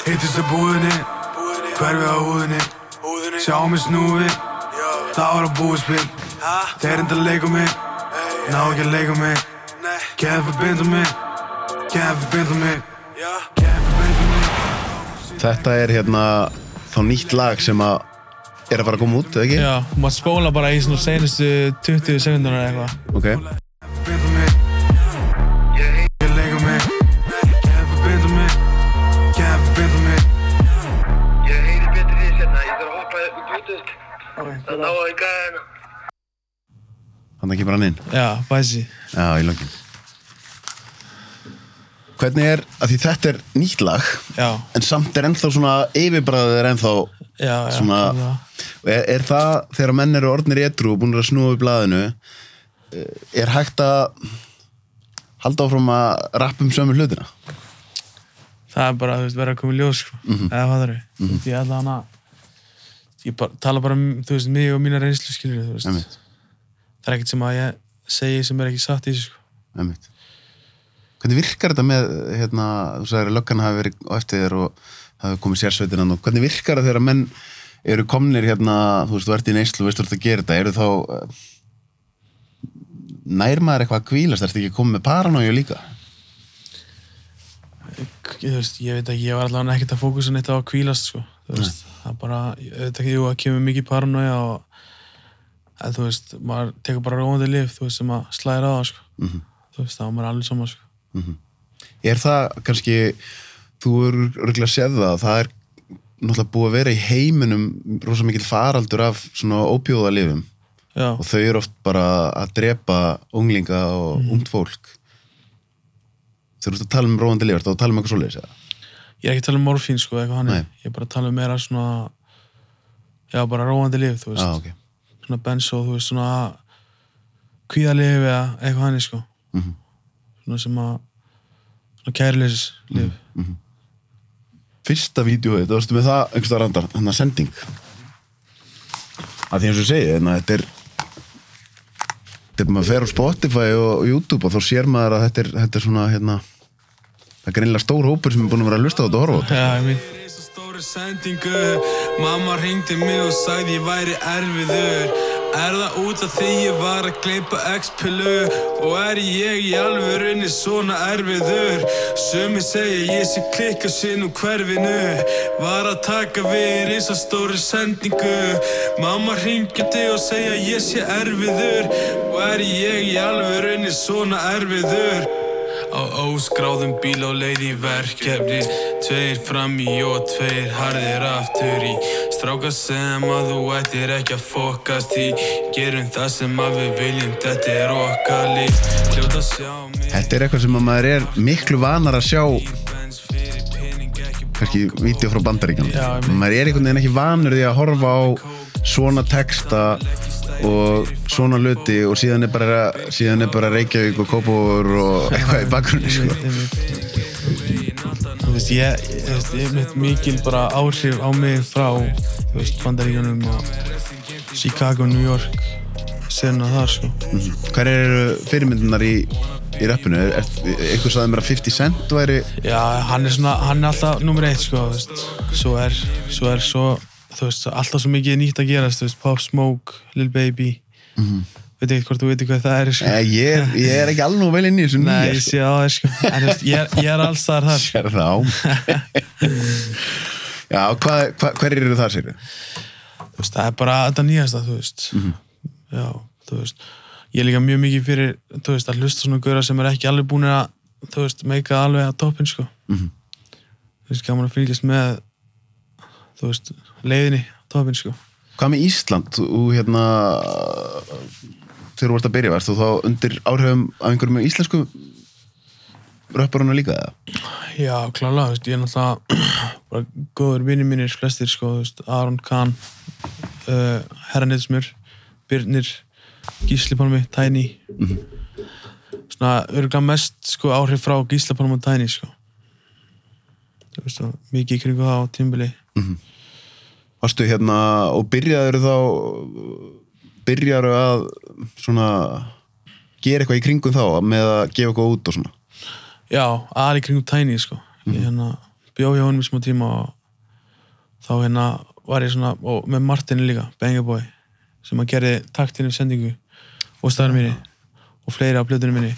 Hittist að búðinni, hverfið á húðinni Sjá mig snúið, það var að búið spil Þeir enda að leika mig, ná ekki að leika mig Kæði förbinda mig, kæði förbinda mig Kæði förbinda mig Þetta er hérna þá nýtt lag sem að er að fara að koma út, eða ekki? Já, maður spóla bara í svona senustu 20 sekundunar eða eitthvað. Ok, ekki að þannig kemur hann inn. Já, bæsi. Já, í lögin. Hvernig er, að því þetta er nýtt lag, Já, en samt er ennþá svona yfirbræðið er ennþá já, Svona- er, er það, þegar menn eru orðnir etru og búin að snúa við blaðinu eh, er hægt að halda áfram að rappa um sömu hlutina? það er bara, þú veist, verða að koma í ljós sko. eða hvað það eru mm -hmm. ég ætla hana ég bara, tala bara um, þú veist, mig og mína reynslu skilur þú veist, Einmitt. það er ekkert sem að ég segi sem er ekki satt í þessu sko. Einmitt. Hvernig virkar þetta með, hérna, þú sagðir að löggan hafi verið á eftir þér og hafi komið sérsveitin og hvernig virkar það þegar menn eru komnir hérna, þú veist, þú ert í neyslu og veist þú ert að gera þetta, eru þá eh, nær maður eitthvað að kvílast, ertu ekki komið með paranóju líka? þú veist, ég veit ekki, ég var allavega ekkert að fókusa neitt á að kvílast sko. þú veist, það er bara, ég veit ekki, jú, það kemur mikið paranoia og að, þú veist, maður tekur bara róandi lif, þú veist, sem að slæðir á það, sko. Mhm. þú veist, þá er maður alveg saman, sko. Er það kannski, þú eru örgulega séð það, það er náttúrulega búið að vera í heiminum rosa mikil faraldur af svona óbjóðalifum og þau eru oft bara að drepa unglinga og Mhm. ungt fólk. Þú ert að tala um róandi lifur, þá að tala um eitthvað svoleiðis eða? ég er ekki að tala um morfín, sko, eitthvað hann ég er bara að tala um meira svona, já, bara róandi lif, þú veist, Já, ok. Svona benzo, þú veist, svona kvíðalif eða eitthvað hann, sko, Mhm. svona sem að, svona kærleisis lif. Fyrsta vídeo, þetta varstu með það einhverstað randar, þannig að sending að því eins og þannig að þetta er þegar maður fer á Spotify og YouTube og þá sér maður að þetta er, þetta er svona hérna, það er greinilega stór hópur sem er búin að vera að lusta á þetta og horfa á þetta Já, ég veit. Stóri sendingu. Mamma ringdi mig og sagði ég væri erfiður. Er það út af því ég var að gleypa X-pillu? Og er ég í alvörunni svona erfiður? Sumi segja ég sé klikka sinn úr hverfinu. Var að taka við reisa stóri sendingu. Mamma ringdi og segja ég sé erfiður. Og er ég í alvörunni svona erfiður Á óskráðum bíl á leið í verkefni. Tveir fram í og tveir harðir aftur í. Stráka sem að þú ættir ekki að fokast í. Gerum það sem að við viljum, þetta er okkar líf Hljóta sjá mig Þetta er eitthvað sem að maður er miklu vanar að sjá. kannski vídeo frá meina. maður er einhvern veginn ekki vanur því að horfa á svona texta og svona luti og síðan er bara, síðan er bara Reykjavík og Kópavur og (laughs) eitthvað í bakgrunni sko. Þú veist, ég, ég, veist, ég mitt mikil bara áhrif á mig frá, þú veist, Bandaríkjunum og Chicago, New York, sena þar, sko. hver eru fyrirmyndunar í, í rappinu? Er, einhver sagði mér að 50 Cent væri Já, hann er svona, hann er alltaf nummer eitt, sko, þú veist, svo er, svo er svo, þú veist, alltaf svo mikið nýtt að gerast, þú veist, Pop Smoke, Lil Baby, veit ekki hvort þú veit hvað það er, sko. eh, ég, er- ég er ekki alveg nógu vel inn í þessu Nei, nýja ég sko. sé á það, sko, en þú veist, ég er, ég er alls þar. Þar. Sér það á (laughs) Já, hvað, hvað, hverjir eru það sér? þú veist, það er bara þetta nýjasta, þú veist. Já, þú veist. Ég er líka mjög mikið fyrir, þú veist, að hlusta svona gauðra sem er ekki alveg búin að þú veist, meika alveg að toppin, sko. Þú veist, gaman að fylgjast með þú veist, leiðinni á toppin, sko. Hvað með Ísland? Þú hérna þegar þú varst að byrja, varst þú þá undir áhrifum af einhverjum íslensku röpparuna líka eða? já, veist, ég er náttúrulega bara góður vinni mínir, flestir, sko veist, Aron Kahn uh, Herra Nýðsmjör, Birnir Gísli Pálmi, Tæni svona örgulega mest sko áhrif frá Gísla Pálmi og Tæni sko. Veist mikið í kringu það á tímbili Varstu hérna og byrjaður þá byrjaður að svona gera eitthvað í kringum þá með að gefa eitthvað út og svona? Já, í kringum Tæni sko. Ég hérna bjó hjá honum í smá tíma og þá hérna var ég svona og með Martini líka, Bengaboy sem að gerði taktinu sendingu og staðar minni og fleiri á blöðunum minni.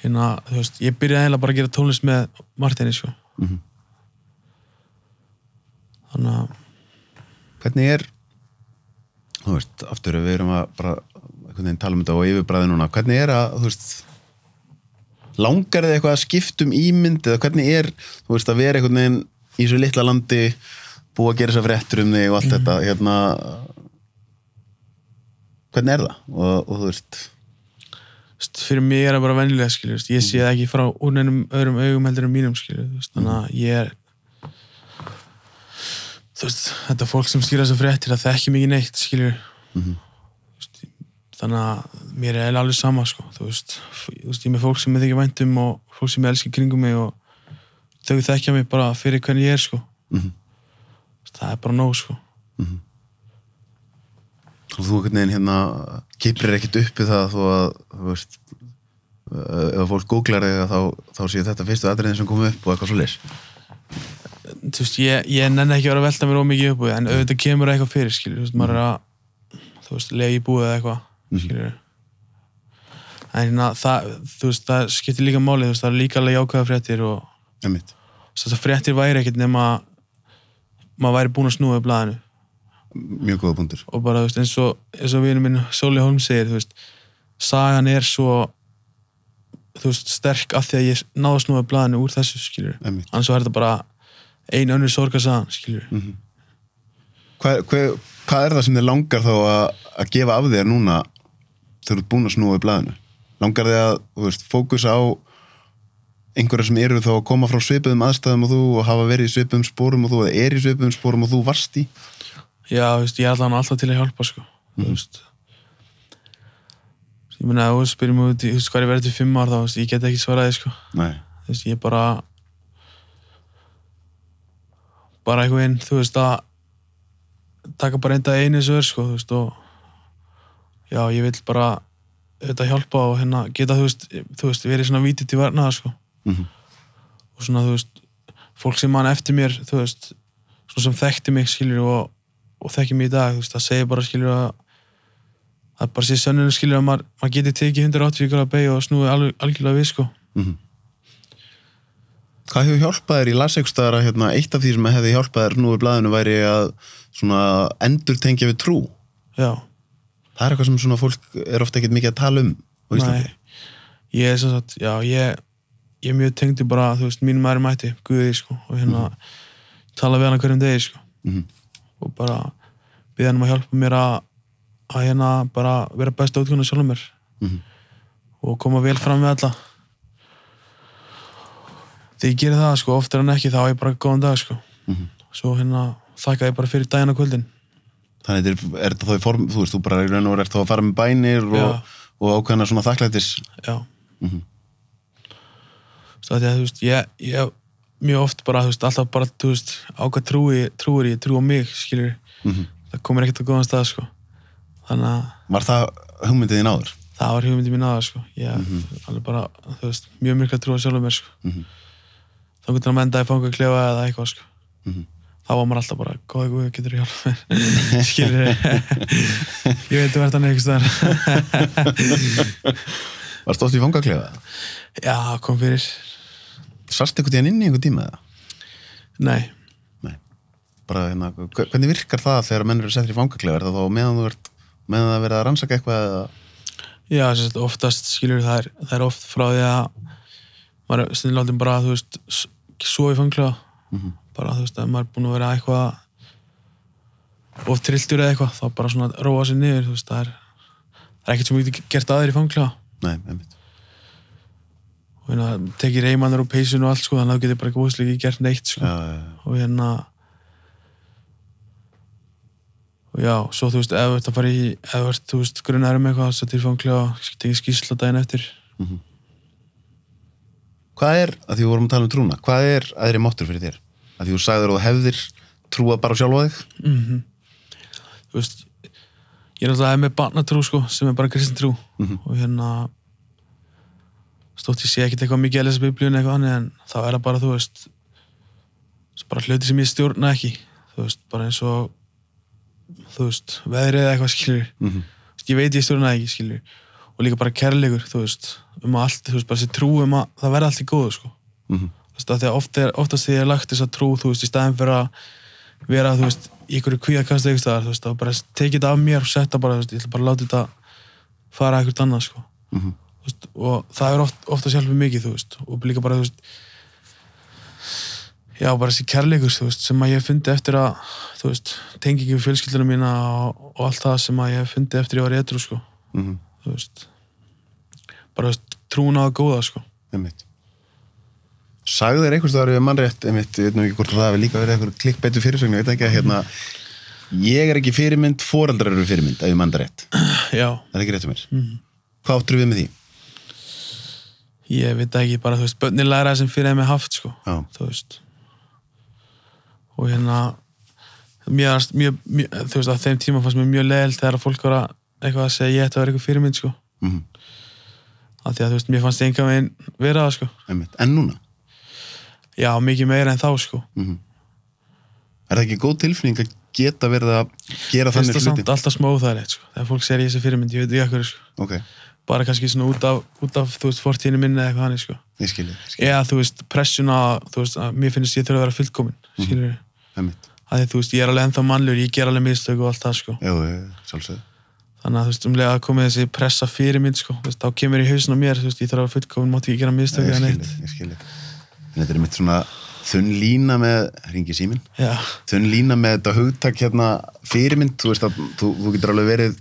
Hérna, þú veist, ég byrjaði heila bara að gera tónlist með Martini sko. Þannig að Hvernig er þú veist, aftur við erum að bara tala um þetta og yfirbræði núna. Hvernig er að, þú veist langar þið eitthvað að skipta um ímynd eða hvernig er, þú veist, að vera einhvern veginn í svo litla landi búa að gera þess að fréttur um þig og allt þetta hérna hvernig er það? Og, og þú veist fyrir mig er það bara venjulega skilur, ég sé það ekki frá úr neinum öðrum augum heldur en mínum skilur, þannig að ég er veist, þetta fólk sem skýra þessar fréttir það þekki mikið neitt, skilur Mhm. veist, þannig að mér er alveg sama, sko. Þú veist, þú veist, ég er með fólk sem ég þykir væntum og fólk sem ég elskir kringum mig og þau þekkja mig bara fyrir hvernig ég er, sko. Mhm. það er bara nóg, sko. Og þú veginn hérna kiprir ekkert uppi það þó að þú veist uh, ef fólk googlar þig þá, þá séu þetta fyrstu atriðin sem kom upp og eitthvað svo leys þú veist, ég, ég nenni ekki að vera að velta mér ómikið upp úr því, en auðvitað kemur eitthvað fyrir, skilur, þú veist, maður er að þú veist, legi í búið eða eitthvað skilur en hérna, það, þú veist, það skiptir líka máli, þú veist, það er líka alveg jákvæða fréttir og þess að fréttir væri ekkert nema maður væri búinn að snúa í blaðinu. Mjög góða punktur og bara, þú veist, eins og, eins og vinur minn Sóli Holm segir, þú veist sagan er svo þú veist, sterk af því að ég náðu að snúa í blaðinu úr þessu, skilur annars var þetta bara ein önnur sorgarsagan, skilur hvað, hvað, hvað er það sem þið langar þá að, að gefa af þér núna þegar þú ert búin að snúa í blaðinu langar þið að veist, fókus á einhverja sem eru þá að koma frá svipuðum aðstæðum og þú og hafa verið í svipuðum spórum og þú eða er í svipuðum spórum og þú varst í Já, veist, ég er alltaf til að hjálpa sko. þú veist ég meina, þú spyrir mig út hvað ég verið til fimm ár þá, þú veist, ég get ekki svaraði sko. Nei. þú veist, ég er bara bara einhvern veginn, þú veist, að taka bara enda einu þessu er, sko, þú veist, og já, ég vil bara þetta hjálpa og hérna geta, þú veist, þú veist, verið svona vítið til varnaða, sko. Mhm. og svona, þú veist, fólk sem mann eftir mér, þú veist svona sem þekkti mig, skilur, og, og þekki mig í dag, þú veist, það segir bara, skilur, að það bara sé sönnunum, skilur, að maður, maður geti tekið 180 gráða beig og snúið alveg, algjörlega við, sko Hvað hefur hjálpað þér? Í lasegstæðar að hérna, eitt af því sem hefði hjálpað þér nú í blaðinu væri að svona endur tengja við trú. Já. Það er eitthvað sem svona fólk er ofta ekkert mikið að tala um á Íslandi. Nei, ég er sem sagt, já, ég, ég er mjög tengdi bara, þú veist, mínum maður mætti, Guði, sko, og hérna tala við hann hverjum degi, sko. Mhm. og bara við hann um að hjálpa mér að að hérna bara vera besta útkvæmna sjálfum mér. Mhm. og koma vel fram við alla þegar ég gerir það, sko, oftar en ekki þá er ég bara góðan dag, sko. Mhm. svo hérna þakka ég bara fyrir daginn og kvöldin. Þannig er, er þetta þá í form þú veist, þú bara í raun og verið þá að fara með bænir og, og ákveðna svona þakklættis já. Svo að því að þú veist ég, ég mjög oft bara, þú veist, alltaf bara þú veist, á hvað trúi, trúir ég, trú á mig skilur, Mhm. það komir ekkert á góðan stað sko, þannig að var það hugmyndið þín áður? það var hugmyndi mín aða sko, ég alveg bara, þú veist, mjög mikla trú á sjálfum mér sko, Mhm. Þá getur hann menda í fanga klefa eða eitthvað sko Mhm. þá var maður alltaf bara, góði guði, getur ég hjálpa mér (laughs) skilur ég veit þú ert hann einhvers staðar (laughs) Var stótt í fangaklefa? já, kom fyrir Sast einhvern tíðan inn í einhvern tíma eða? nei. Bara, hérna, hve- hvernig virkar það þegar menn eru settir í fangaklefa? Er það þá meðan þú ert meðan það er verið að rannsaka eitthvað eða? Já, oftast skilur það er, það er oft frá því að maður stundin látum bara, þú veist, s- svo í fanglega bara, þú veist, að maður er búin að vera eitthvað of trilltur eða eitthvað, þá bara svona róa sér niður, þú veist, það er það er ekkert sem við getum gert aðeir í fanglega Nei, einmitt. og hérna, tekið reymannar og peysun og allt, sko, þannig að þú getur bara góðslega ekki gert neitt, sko, Já, já, já. og hérna og já, svo þú veist, ef þú ert að fara í ef þú ert, grunnar um eitthvað, þá settir fanglega tekið skýrsla daginn eftir Hvað er, að því við vorum að tala um trúna, hvað er aðri máttur fyrir þér? Að því þú sagðir að þú hefðir trúa bara sjálfa þig? þú veist ég er náttúrulega með barnatrú sko sem er bara kristin trú og hérna stótt ég sé ekkert eitthvað mikið að lesa biblíun eitthvað annað en þá er það bara þú veist bara hluti sem ég stjórna ekki þú veist bara eins og þú veist veðrið eða eitthvað skilur. Þú veist, ég veit ég stjórna ekki skilur og líka bara kærleikur þú veist um að allt þú veist bara þessi trú um að það verða allt í góðu sko Mhm. þú veist, af því að oft er, oftast því er lagt þess að trú, þú veist, í staðin fyrir að vera, þú veist, í einhverju kvíðakast eitthvað staðar, þú veist, að bara tekið þetta af mér og setja bara, þú veist, ég ætla bara að láta þetta fara eitthvað annað, sko Mhm. þú veist, og það er oft, ofta sjálfur mikið, þú veist, og líka bara, þú veist já, bara þessi kærleikur, þú veist, sem að ég hef fundið eftir að, þú veist, tengi það að þú veist bara, trúna á það góða, sko Einmitt. Sagði þér einhvers staðar við mannrétt, einmitt, ég veit nú ekki hvort það hafi líka verið einhver klikkbeitu fyrirsögn, ég veit ekki að hérna, ég er ekki fyrirmynd, foreldrar eru fyrirmynd, ef ég mann (clears throat) það Það er ekki rétt um mér. Hvað áttur við með því? ég veit ekki bara, þú veist, börnin læra það sem fyrir þeim er haft, sko Já. þú veist og hérna mjög, mjög, mjög, þú veist, á þeim tíma fannst mér mjög leðilt þegar að fólk var að eitthvað að segja ég ætti að vera eitthvað fyrirmynd, sko Mhm. af því að, þú veist, mér fannst enga veginn vera það, sko Einmitt. En núna? já, mikið meira en þá, sko Er það ekki góð tilfinning að geta verið að gera finnst þannig það samt hluti? alltaf smá það sko. þegar fólk segir ég sé fyrirmynd, ég veit ekki ekkur sko. Ok, bara kannski svona út af, út af þú veist, fortíðinu minni eða eitthvað hannig sko. ég skilji, eða þú veist, pressuna þú veist, að mér finnst ég þurfa að vera fullkomin þannig að þú veist, umlega að komið þessi pressa fyrirmynd sko. þú veist, þá kemur í hausin á mér veist, ég þarf að vera fullkomin, mátti ekki gera mistök Ég eða skilji, neitt ég skilji. En þetta er mitt svona þunn lína með, ringi síminn, já, þunn lína með þetta hugtak hérna fyrirmynd, þú veist að þú, þú getur alveg verið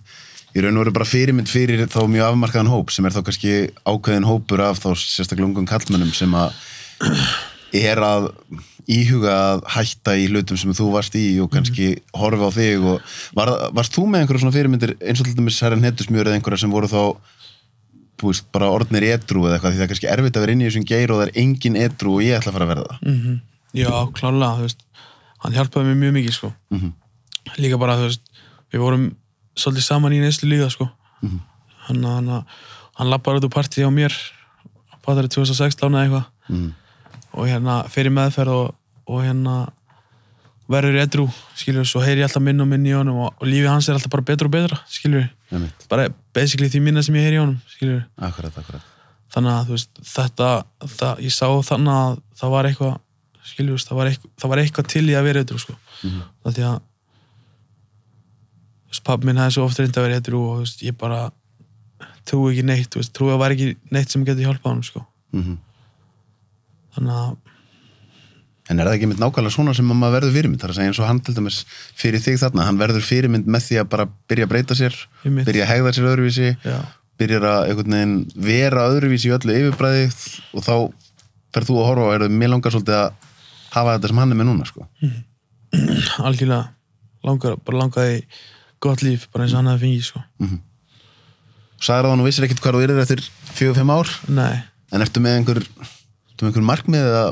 í raun og veru bara fyrirmynd fyrir þá mjög afmarkaðan hóp sem er þá kannski ákveðin hópur af þá sérstaklega ungum kallmönnum sem að er að íhuga að hætta í hlutum sem þú varst í og kannski horfa á þig og var, varst þú með einhverja svona fyrirmyndir eins og til dæmis herran hettusmjör eða einhverja sem voru þá þú veist, bara orðnir edru eða eitthvað því það er kannski erfitt að vera inn í þessum geir og það er engin edru og ég ætla að fara að verða það mm já, klálega þú veist, hann hjálpaði mér mjög mikið sko. Mhm. líka bara, þú veist við vorum svolítið saman í neyslu líka sko. Mhm. hann, hann, hann lappar út úr partíi á mér fattar 2016 eða eitthvað og hérna fyrir meðferð og, og hérna verður edru, skilur, svo heyri ég alltaf minn og minn í honum og, og lífið hans er alltaf bara betra og betra, Einmitt. bara basically því minna sem ég heyri í honum, skilur, Akkurat, akkurat þannig að þú veist, þetta, það, ég sá þannig að það var eitthvað, veist, það var eitthvað, það var eitthvað til í að vera edru, sko, mm. -hmm. því að þú veist, pappi minn hefði svo oft reynd að vera edru og þú veist, ég bara trúi ekki neitt, þú veist, trúi að var ekki neitt sem getur hjálpað honum, sko, mm þannig að En er það ekki mynd nákvæmlega svona sem að maður verður fyrirmynd? Það er að segja eins og hann til dæmis fyrir þig þarna, hann verður fyrirmynd með því að bara byrja að breyta sér, byrja að hegða sér öðruvísi, Já. byrja að einhvern veginn vera öðruvísi í öllu yfirbræði og þá fer þú að horfa og er það mér langar svolítið að hafa þetta sem hann er með núna, sko. (clears throat) algjörlega langar, bara langaði gott líf bara eins og hann hefði fengið sko. Sæður það nú vissir ekkert hvað þú erir eftir 4-5 ár, nei, en ertu með einhver, ertu með einhver markmið eða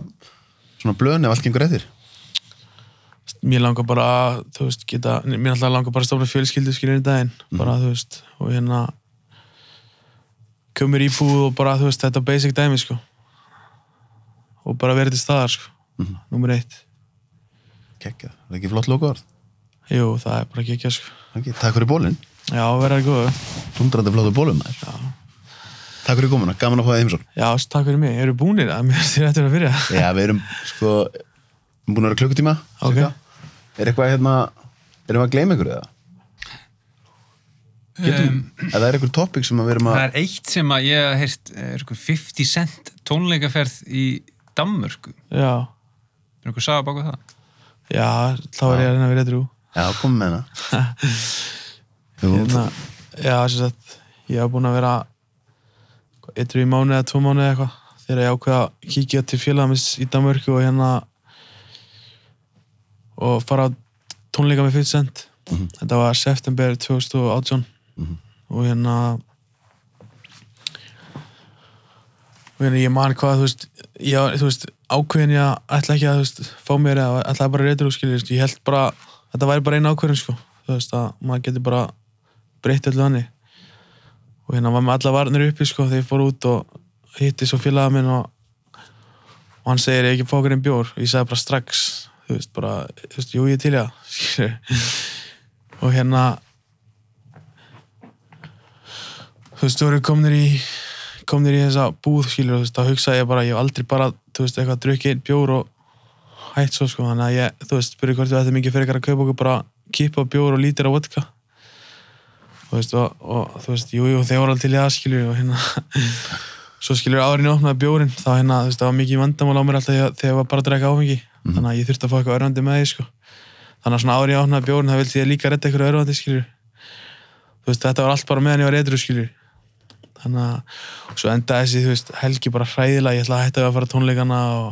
svona blön ef allt gengur eftir? mér langar bara að, þú veist, geta mér alltaf langar bara að stofna fjölskyldu skilur í daginn. Bara, þú veist, og hérna komur í búð og bara, þú veist, þetta basic dæmi, sko. Og bara verið til staðar, sko. Nummer eitt, Kekja, það er ekki flott loka orð. jú, það er bara ekki, sko. Takk fyrir bólinn, já, verða góðu, hundrandi flottu bólum maður. Takk fyrir komuna, gaman að fá það heimsón. já, takk fyrir mig eru búnir að mér (laughs) styrir eftir að byrja Já, við erum sko búin að vera klukkutíma Ok. cirka. Er eitthvað hérna erum við að gleyma ykkur eða? Getum, eða er eitthvað topic sem að við erum að Það er eitt sem að ég hef heyrt er eitthvað 50 cent tónleikaferð í Danmörku. já, Er eitthvað saga baka það? já, þá er ég að reyna að vera edru Já, komum með hana (laughs) hérna, já, sem sagt ég hef búin að vera eitthvað í mánu eða tvo mánu eða eitthvað þegar ég ákveða að kíkja til félagmis í Danmörku og hérna og fara á tónleika með 50 cent. Þetta var september 2018 og hérna og hérna ég man hvað þú veist, ég, þú veist ákveðin ég að ætla ekki að veist, fá mér eða ætla bara reytur og skilja ég held bara, þetta væri bara eina ákveðin sko. þú veist að maður getur bara breytt öllu hannig og hérna var með alla varnir uppi sko þegar ég fór út og hitti svo félaga minn og, og hann segir ég ekki fá einn bjór? Og ég sagði bara strax þú veist bara, þú veist, jú ég til (laughs) skilur og hérna þú veist, þú eru komnir í komnir í þessa búð skilur þú veist, þá hugsaði ég bara, ég hef aldrei bara þú veist, eitthvað drukkið bjór og hætt svo sko, þannig að ég, þú veist, spurði hvort við ættum ekki fyrir að kaupa okkur bara kipa bjór og lítir á vodka. þú veist, og, og þú veist, jú, jú, þeir voru alveg til í það skilur og hérna (laughs) svo skilur árinni opnaði bjórin þá hérna, þú veist, það var mikið vandamál á mér alltaf þegar ég var bara að drekka áfengi. Þannig að ég þurfti að fá eitthvað örvandi með því sko. Þannig að svona árinni opnaði bjórin, það vildi ég líka redda eitthvað örvandi skilur þú veist, þetta var allt bara meðan ég var edru skilur þannig að svo endaði þessi, þú veist, helgi bara hræðilega, ég ætla að hætta að fara á tónleikana og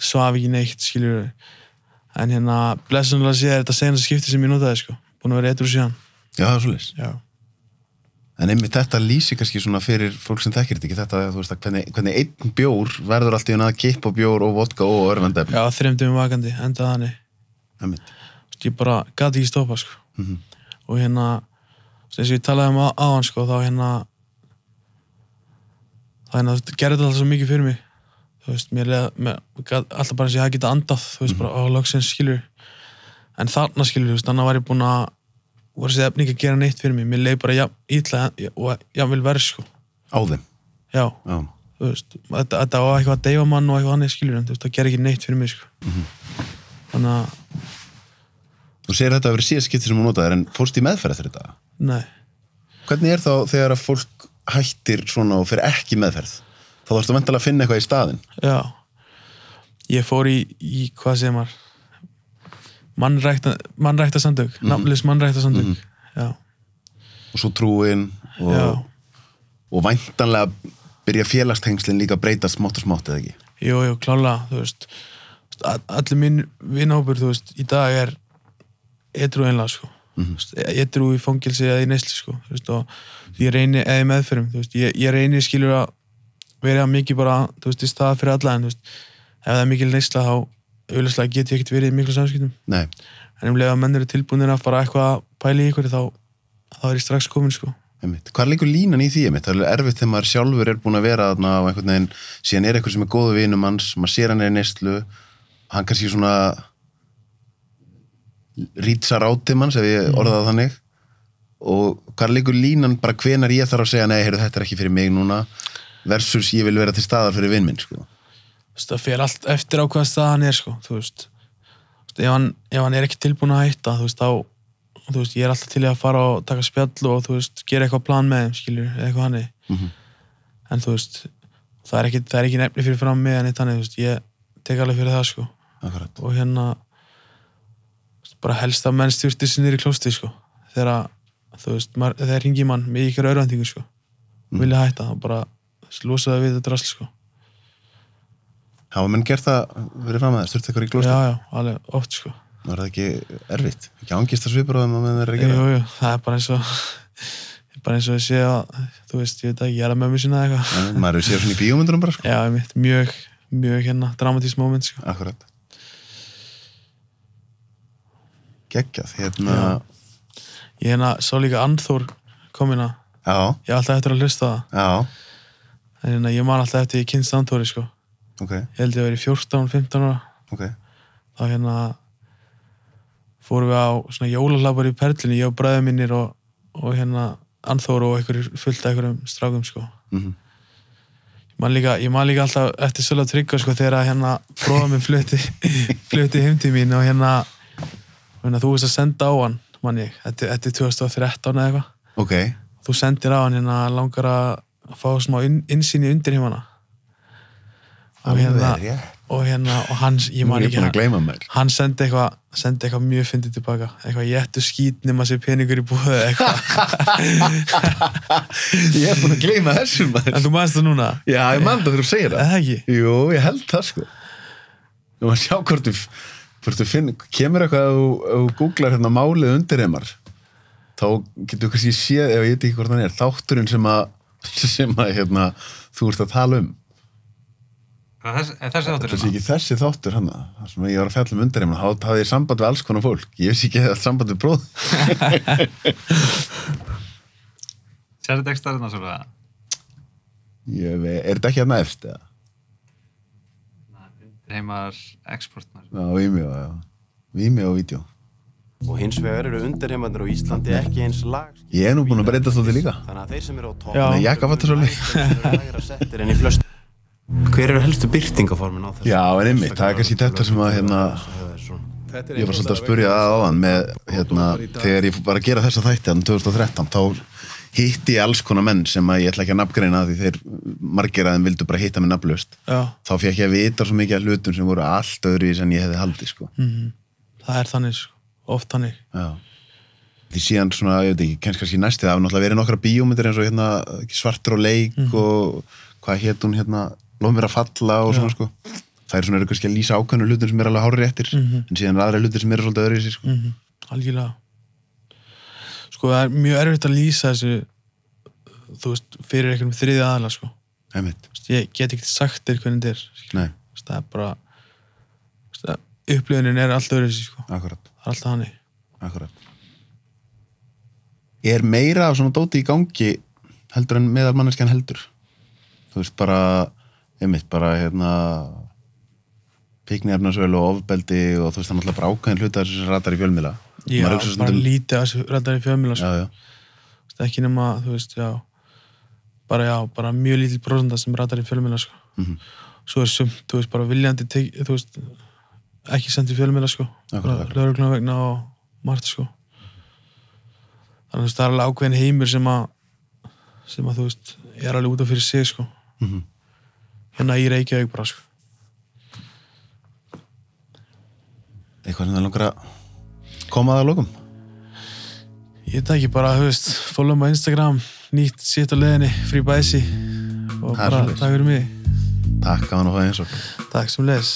svaf ekki neitt, skiljur en búin að einmitt þetta lýsi kannski svona fyrir fólk sem þekkir þetta ekki þetta, þú veist, að hvernig, hvernig einn bjór verður allt í hún að kippa bjór og vodka og örvendefni. já þreymdum vakandi. Þú veist, ég bara gati ekki stoppa, sko Mhm. og hérna, eins og ég talaði um á- áðan, sko, þá hérna þá hérna, gerði þetta alltaf svo mikið fyrir mig þú veist, mér leða, gat, alltaf bara eins og ég hafði getað andað, þú veist, bara á loksins skilur en þarna skilur, þú veist, þannig var ég búinn að voru þessi efni ekki að gera neitt fyrir mig mér leið bara jafn, ítla og jafnvel verð, sko, Á þeim. já Já. þú veist, þetta, þetta var eitthvað að deyfa mann og eitthvað annað skilur, þú það ger ekki neitt fyrir mig, sko þannig að, Þú segir þetta að vera síðast skipti sem hún notaðir en fórst í meðferð eftir þetta. nei Hvernig er þá þegar að fólk hættir svona og fyrir ekki meðferð? Þá þarfstu vantilega að finna eitthvað í staðinn. Já, ég fór í, í hvað segir maður mannrækta, mannrækta samtök mm nafnlis mannrækta samtök já, Og svo trúin og, já, og væntanlega byrja félagstengslinn líka að breyta smátt og smátt eða ekki. jú, jú, klálega þú veist, allir minn vinnhópur, þú veist, í dag er edru einlega, sko. Mm -hmm. edru í fangilsi eða í neysli, sko þú veist, og ég reyni, eða í meðferðum þú veist, ég, ég reyni, skilur að vera mikið bara, þú veist, í stað fyrir alla en þú veist, ef það er mikil neysla þá auðvitað get ég ekkert verið í miklu samskiptum Nei, en um leið að menn eru tilbúinir að fara eitthvað að pæla í ykkur þá, þá er ég strax komin sko. einmitt. Hvað liggur línan í því einmitt? Það er erfitt þegar maður sjálfur er búin að vera þarna og einhvern veginn, síðan er eitthvað sem er góðu vinum hans, maður sér hann er í neyslu, hann kannski svona rýtsar átim hans ef ég orða það þannig og hvað liggur línan bara hvenar ég þarf að segja nei, heyrðu, þetta er ekki fyrir mig núna versus ég vil vera til staðar fyrir vinn minn sko. Það fer allt eftir á hvaða stað hann er sko. þú veist, ef, hann, ef hann er ekki tilbúin að hætta þú veist, þá, þú veist, ég er alltaf til að fara og taka spjall og þú veist, gera eitthvað plan með þeim skilur, eða eitthvað hannig Mhm. en þú veist það er ekki, það er ekki nefni fyrir fram með hann eitt veist, ég tek alveg fyrir það sko. Akkurat. og hérna bara helst að menn styrti sinni í klósti sko. þegar þú veist, þegar ringi mann með ykkur örvendingu sko. vilja hætta, þá bara lúsaði við þetta drasl sko. Hafa menn gert það, verið fram að það, sturt eitthvað í glósta? já, já, alveg oft sko. Var það ekki erfitt? Ekki ángist að svipur á þeim að menn þeir eru að jú, gera? jú, það er bara eins og (laughs) bara eins og ég sé að þú veist, ég veit ekki, ég er að mömmu sinna eða eitthvað Maður er sér svona í bíómyndunum bara, sko. já, ég mitt, mjög, mjög hérna dramatísk moment sko. Akkurat. Geggjað, hérna, ég hérna, sá líka Anþór komina, já, ég er alltaf eftir að hlusta það já, en hérna, ég man alltaf eftir ég kynst Anþóri sko. Ok, ég held ég að vera í 14-15 ára. Ok, þá hérna fórum við á svona jólalabur í Perlinni, ég og bræður mínir og, og hérna Anþór og einhverjir fullt af einhverjum strákum sko. mhm, Ég man líka, ég man líka alltaf eftir Söla Tryggva sko þegar að hérna bróða minn flutti, (laughs) flutti heim til mín og hérna, hérna þú veist að senda á hann, man ég, þetta, er 2013 eða eitthvað. Ok, þú sendir á hann hérna langar að fá smá inn, innsýn í undir heimana og hérna og hérna, og hans, ég man ekki mér. hann sendi eitthvað sendi eitthvað mjög fyndið tilbaka. Eitthvað ég ættu skít nema sér peningur í eða eitthvað. (laughs) Ég er búin að gleyma þessum en þú maður það núna? Já, ég mann það þegar þú segir það. Jú, ég held það sko. Nú að sjá hvort þú þú finn, kemur eitthvað þú- þú googlar hérna málið undir heimar þá getur þú kannski séð ef ég veit ekki hvort hann er, þátturinn sem að (laughs) sem að hérna, þú ert að tala um Þessi, þessi þáttur þessi ekki þessi þáttur hann það sem ég var að fjalla um undir þá hafði ég samband við alls konar fólk ég veist ekki að samband við bróð Sérðu textarinn svona ég, ve- er þetta ekki að næfst eða? heimar exportnar Já, Vimeo, já Vimeo og vídeo Og hins vegar eru undirheimarnir á Íslandi ekki eins lag Ég er nú búin að breyta svolítið líka Þannig að þeir sem eru á topp Já. Nei, jakkafattur svolítið. lægra settir en í flest Hver eru helstu byrtingaformin á þessu? Já, en einmitt, það er kannski þetta sem að hérna, ég var svolítið að spurja það áðan með, hérna, þegar ég var að gera þessa þætti hann 2013, þá hitti ég alls konar menn sem að ég ætla ekki að nafngreina því þeir margir að þeim vildu bara hitta mig nafnlaust. já, Þá fekk ég að vita svo mikið af hlutum sem voru allt öðru í sem ég hefði haldið, sko. það er þannig sko. oft þannig Já. því síðan svona, ég veit ekki, kannski kannski næsti það hafa náttúrulega verið nokkra bíómyndir eins og hérna svartur og leik og hvað hétt hún hérna, lof mér að falla og svona sko, það er svona eru kannski að lýsa ákveðnu hlutur sem er alveg hárið réttir en síðan er aðra hlutir sem eru svolítið öðru í sig sko. Mhm, algjörlega. Sko það er mjög erfitt að lýsa þessu þú veist, fyrir einhvern þriði aðala sko. Veist, ég get ekki sagt þér hvernig þetta er veist, það er bara þú veist, að upplifunin er alltaf öðru sko. það akkurat, er alltaf hannig akkurat. Er meira svona dóti í gangi heldur en meðal manneskjan heldur? Þú veist bara einmitt bara hérna píknefnarsölu og ofbeldi og þú veist það er náttúrulega bara ákveðin hluta þessu sem ratar í fjölmila já, bara stundum- lítið að þessu rættar í fjömila sko. Já, já, veist, ekki nema, þú veist, já bara já, bara mjög lítil prósenda sem rættar í fjölmila sko. Mhm. svo er sumt, þú veist, bara viljandi tek, veist, ekki sendt í fjölmila sko, lögregluna vegna og margt sko þannig að þú veist, það er alveg ákveðin heimur sem að sem að þú veist, er alveg út af fyrir sig sko Mhm. Hérna í Reykjavík bara sko eitthvað sem það langar að koma að að lokum Ég veit ekki bara, þú veist, mig á Instagram, nýtt sitt á leðinni, frí bæsi og bara takk fyrir mig. Takk að hann og það eins og Takk sem leðis.